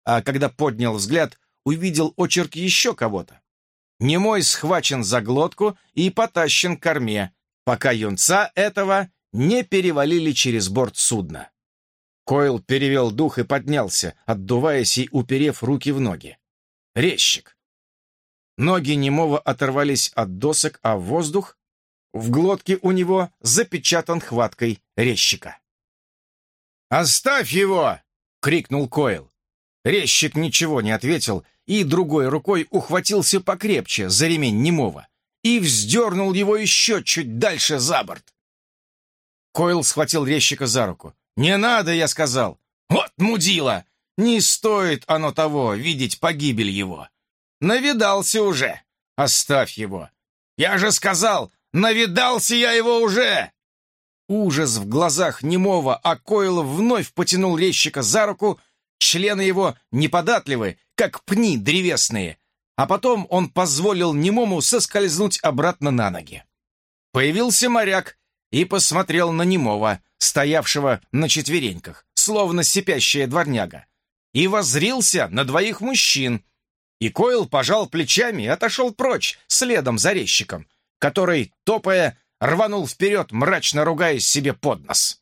A: А когда поднял взгляд, увидел очерк еще кого-то. Немой схвачен за глотку и потащен к корме, пока юнца этого не перевалили через борт судна. Койл перевел дух и поднялся, отдуваясь и уперев руки в ноги. Резчик. Ноги немого оторвались от досок, а воздух в глотке у него запечатан хваткой резчика. «Оставь его!» — крикнул Койл. Резчик ничего не ответил и другой рукой ухватился покрепче за ремень немого и вздернул его еще чуть дальше за борт. Койл схватил резчика за руку. «Не надо!» — я сказал. «Вот мудила! Не стоит оно того, видеть погибель его! Навидался уже! Оставь его! Я же сказал, навидался я его уже!» Ужас в глазах немого, а Койл вновь потянул резчика за руку, члены его неподатливы, как пни древесные, а потом он позволил немому соскользнуть обратно на ноги. Появился моряк и посмотрел на немого, стоявшего на четвереньках, словно сипящая дворняга, и воззрился на двоих мужчин. И Койл пожал плечами и отошел прочь, следом за резчиком, который, топая, рванул вперед, мрачно ругаясь себе под нос.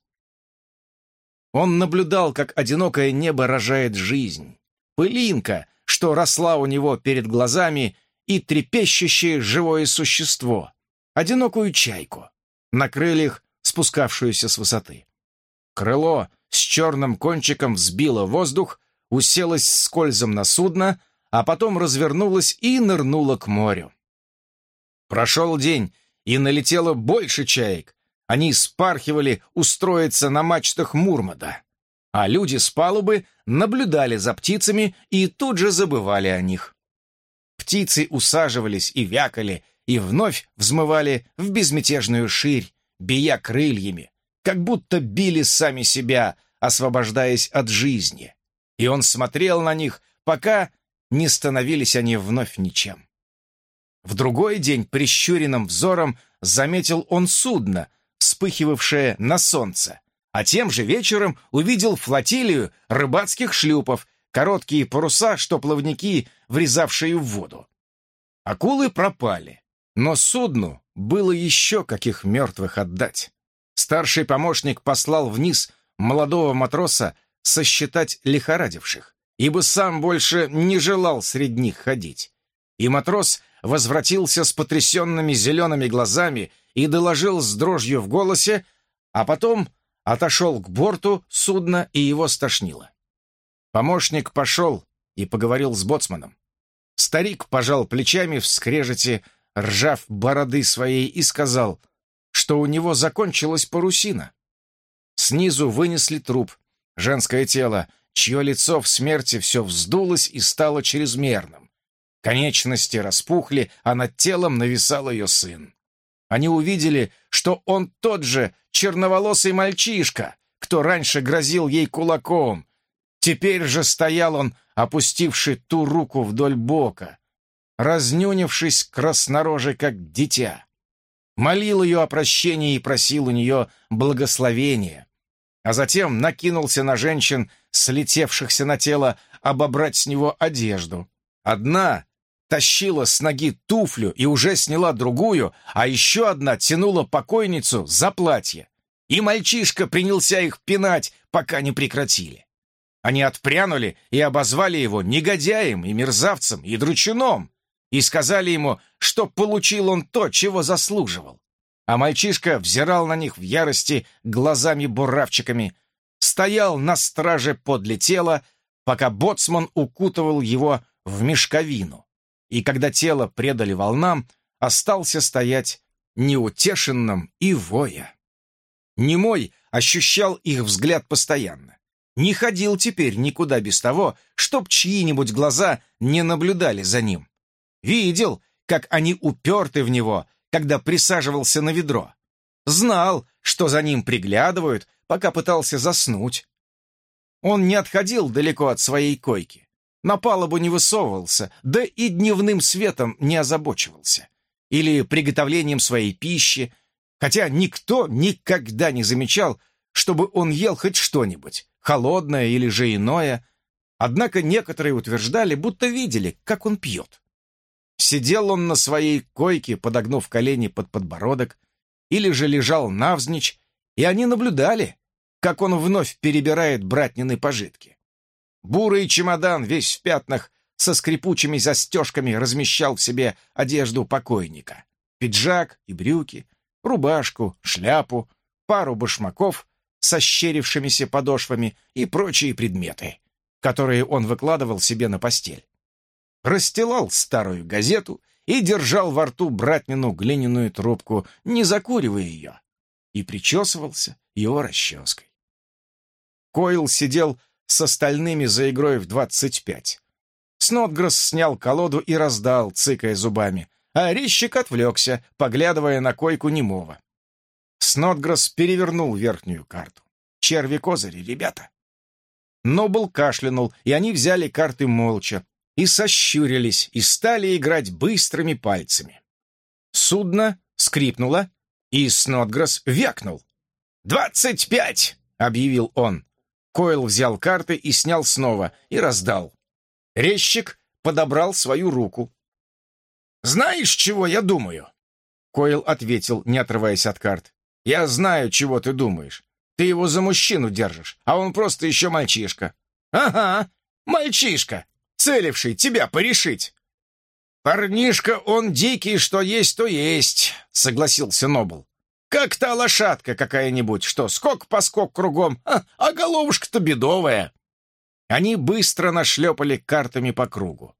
A: Он наблюдал, как одинокое небо рожает жизнь. Пылинка, что росла у него перед глазами, и трепещущее живое существо, одинокую чайку, на крыльях, спускавшуюся с высоты. Крыло с черным кончиком взбило воздух, уселось скользом на судно, а потом развернулось и нырнуло к морю. Прошел день, и налетело больше чаек. Они спархивали устроиться на мачтах Мурмада а люди с палубы наблюдали за птицами и тут же забывали о них. Птицы усаживались и вякали, и вновь взмывали в безмятежную ширь, бия крыльями, как будто били сами себя, освобождаясь от жизни. И он смотрел на них, пока не становились они вновь ничем. В другой день прищуренным взором заметил он судно, вспыхивавшее на солнце, а тем же вечером увидел флотилию рыбацких шлюпов, короткие паруса, что плавники, врезавшие в воду. Акулы пропали, но судну было еще каких мертвых отдать. Старший помощник послал вниз молодого матроса сосчитать лихорадивших, ибо сам больше не желал среди них ходить. И матрос возвратился с потрясенными зелеными глазами и доложил с дрожью в голосе, а потом отошел к борту судна и его стошнило. Помощник пошел и поговорил с боцманом. Старик пожал плечами в скрежете, ржав бороды своей, и сказал, что у него закончилась парусина. Снизу вынесли труп, женское тело, чье лицо в смерти все вздулось и стало чрезмерным. Конечности распухли, а над телом нависал ее сын. Они увидели, что он тот же черноволосый мальчишка, кто раньше грозил ей кулаком. Теперь же стоял он, опустивший ту руку вдоль бока, разнюнившись краснорожей, как дитя. Молил ее о прощении и просил у нее благословения. А затем накинулся на женщин, слетевшихся на тело, обобрать с него одежду. Одна тащила с ноги туфлю и уже сняла другую, а еще одна тянула покойницу за платье. И мальчишка принялся их пинать, пока не прекратили. Они отпрянули и обозвали его негодяем и мерзавцем и дручуном, и сказали ему, что получил он то, чего заслуживал. А мальчишка взирал на них в ярости глазами-буравчиками, стоял на страже подле тела, пока боцман укутывал его в мешковину и когда тело предали волнам, остался стоять неутешенным и воя. Немой ощущал их взгляд постоянно. Не ходил теперь никуда без того, чтоб чьи-нибудь глаза не наблюдали за ним. Видел, как они уперты в него, когда присаживался на ведро. Знал, что за ним приглядывают, пока пытался заснуть. Он не отходил далеко от своей койки, на палубу не высовывался, да и дневным светом не озабочивался. Или приготовлением своей пищи, хотя никто никогда не замечал, чтобы он ел хоть что-нибудь, холодное или же иное. Однако некоторые утверждали, будто видели, как он пьет. Сидел он на своей койке, подогнув колени под подбородок, или же лежал навзничь, и они наблюдали, как он вновь перебирает братнины пожитки. Бурый чемодан, весь в пятнах, со скрипучими застежками размещал в себе одежду покойника. Пиджак и брюки, рубашку, шляпу, пару башмаков со щерившимися подошвами и прочие предметы, которые он выкладывал себе на постель. Расстилал старую газету и держал во рту братнину глиняную трубку, не закуривая ее, и причесывался его расческой. Койл сидел с остальными за игрой в двадцать пять. Снотгресс снял колоду и раздал, цыкая зубами, а резчик отвлекся, поглядывая на койку немого. Снотгресс перевернул верхнюю карту. Черви-козыри, ребята. Нобл кашлянул, и они взяли карты молча, и сощурились, и стали играть быстрыми пальцами. Судно скрипнуло, и Снотгресс вякнул. «Двадцать пять!» — объявил он. Койл взял карты и снял снова, и раздал. Резчик подобрал свою руку. «Знаешь, чего я думаю?» Койл ответил, не отрываясь от карт. «Я знаю, чего ты думаешь. Ты его за мужчину держишь, а он просто еще мальчишка». «Ага, мальчишка, целивший тебя порешить». «Парнишка он дикий, что есть, то есть», — согласился Нобл. Как та лошадка какая-нибудь, что скок по скок кругом, а, а головушка-то бедовая. Они быстро нашлепали картами по кругу.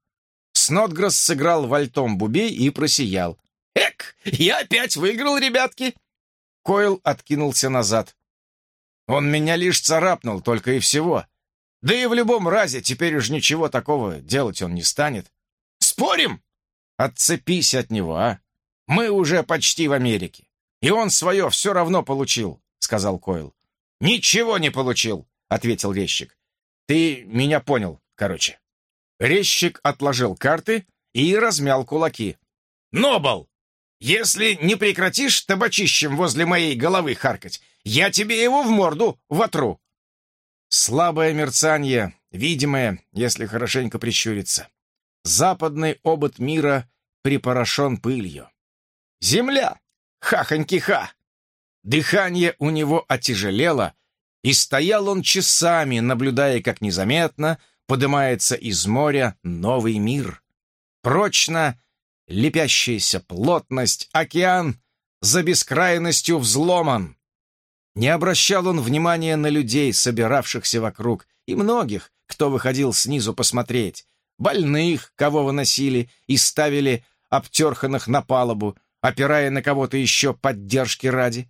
A: Снотгресс сыграл вальтом бубей и просиял. «Эк, я опять выиграл, ребятки!» Койл откинулся назад. «Он меня лишь царапнул, только и всего. Да и в любом разе теперь уж ничего такого делать он не станет. Спорим?» «Отцепись от него, а! Мы уже почти в Америке. «И он свое все равно получил», — сказал Койл. «Ничего не получил», — ответил резчик. «Ты меня понял, короче». Резчик отложил карты и размял кулаки. «Нобл, если не прекратишь табачищем возле моей головы харкать, я тебе его в морду вотру». Слабое мерцание, видимое, если хорошенько прищуриться. Западный обод мира припорошен пылью. «Земля!» Хахоньки-ха! Дыхание у него отяжелело, и стоял он часами, наблюдая, как незаметно поднимается из моря новый мир. Прочно лепящаяся плотность, океан за бескрайностью взломан. Не обращал он внимания на людей, собиравшихся вокруг, и многих, кто выходил снизу посмотреть, больных, кого выносили и ставили обтерханных на палубу, опирая на кого-то еще поддержки ради.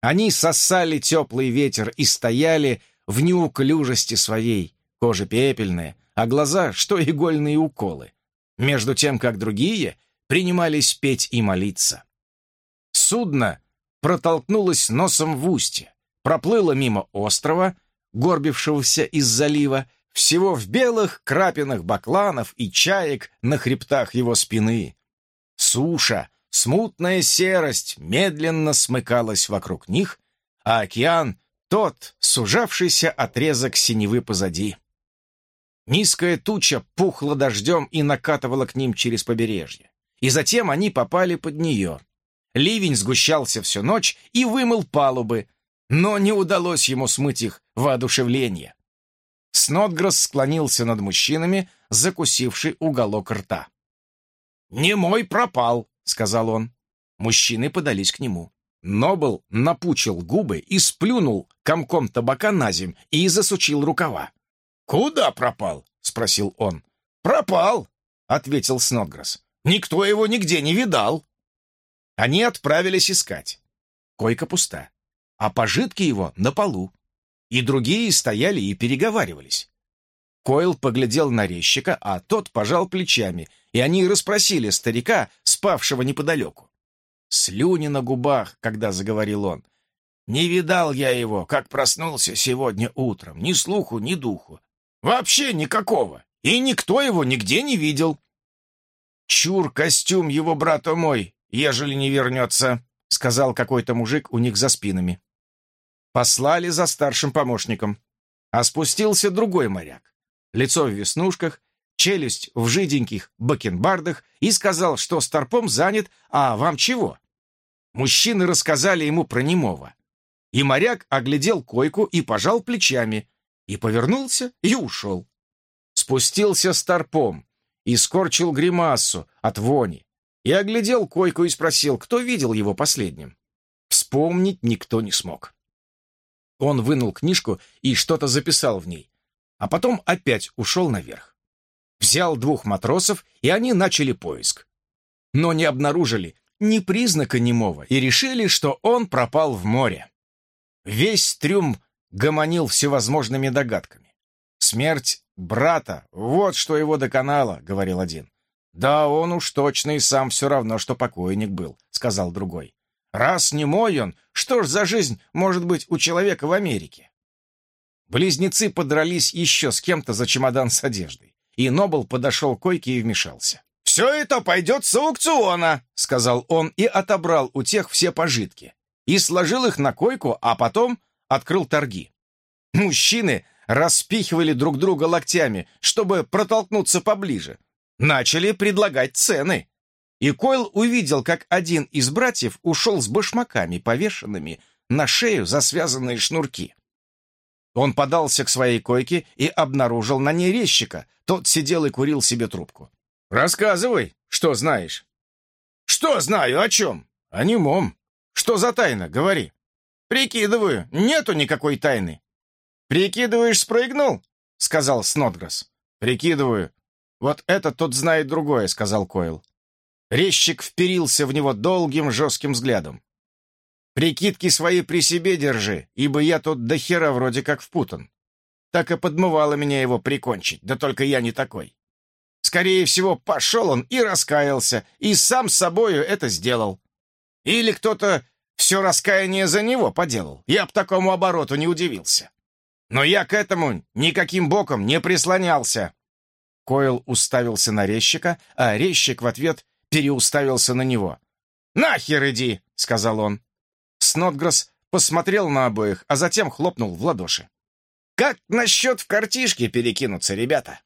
A: Они сосали теплый ветер и стояли в неуклюжести своей, кожа пепельная, а глаза, что игольные уколы, между тем, как другие принимались петь и молиться. Судно протолкнулось носом в устье, проплыло мимо острова, горбившегося из залива, всего в белых крапинах бакланов и чаек на хребтах его спины. Суша Смутная серость медленно смыкалась вокруг них, а океан — тот сужавшийся отрезок синевы позади. Низкая туча пухла дождем и накатывала к ним через побережье. И затем они попали под нее. Ливень сгущался всю ночь и вымыл палубы, но не удалось ему смыть их воодушевление. Снотгресс склонился над мужчинами, закусивший уголок рта. «Не мой пропал», сказал он. Мужчины подались к нему. Нобл напучил губы и сплюнул комком табака на земь и засучил рукава. «Куда пропал?» — спросил он. «Пропал!» — ответил Снотгресс. Никто его нигде не видал. Они отправились искать. Койка пуста, а пожитки его на полу. И другие стояли и переговаривались. Койл поглядел на резчика, а тот пожал плечами, и они расспросили старика, спавшего неподалеку. Слюни на губах, когда заговорил он. «Не видал я его, как проснулся сегодня утром, ни слуху, ни духу. Вообще никакого, и никто его нигде не видел. Чур костюм его брата мой, ежели не вернется», — сказал какой-то мужик у них за спинами. Послали за старшим помощником, а спустился другой моряк лицо в веснушках, челюсть в жиденьких бакенбардах и сказал, что Старпом занят, а вам чего? Мужчины рассказали ему про немого. И моряк оглядел койку и пожал плечами, и повернулся и ушел. Спустился Старпом и скорчил гримасу от вони, и оглядел койку и спросил, кто видел его последним. Вспомнить никто не смог. Он вынул книжку и что-то записал в ней а потом опять ушел наверх. Взял двух матросов, и они начали поиск. Но не обнаружили ни признака немого и решили, что он пропал в море. Весь трюм гомонил всевозможными догадками. «Смерть брата, вот что его доконало», — говорил один. «Да он уж точно и сам все равно, что покойник был», — сказал другой. «Раз не мой он, что ж за жизнь может быть у человека в Америке?» Близнецы подрались еще с кем-то за чемодан с одеждой, и Нобл подошел к койке и вмешался. «Все это пойдет с аукциона», — сказал он и отобрал у тех все пожитки. И сложил их на койку, а потом открыл торги. Мужчины распихивали друг друга локтями, чтобы протолкнуться поближе. Начали предлагать цены. И Койл увидел, как один из братьев ушел с башмаками, повешенными на шею за связанные шнурки. Он подался к своей койке и обнаружил на ней резчика. Тот сидел и курил себе трубку. «Рассказывай, что знаешь». «Что знаю? О чем?» «О немом. Что за тайна? Говори». «Прикидываю. Нету никакой тайны». «Прикидываешь, спрыгнул?» — сказал Снотгресс. «Прикидываю. Вот это тот знает другое», — сказал Койл. Резчик вперился в него долгим жестким взглядом. Прикидки свои при себе держи, ибо я тут до хера вроде как впутан. Так и подмывало меня его прикончить, да только я не такой. Скорее всего, пошел он и раскаялся, и сам с собою это сделал. Или кто-то все раскаяние за него поделал. Я б такому обороту не удивился. Но я к этому никаким боком не прислонялся. Койл уставился на резчика, а резчик в ответ переуставился на него. «Нахер иди!» — сказал он. Снотгресс посмотрел на обоих, а затем хлопнул в ладоши. «Как насчет в картишке перекинуться, ребята?»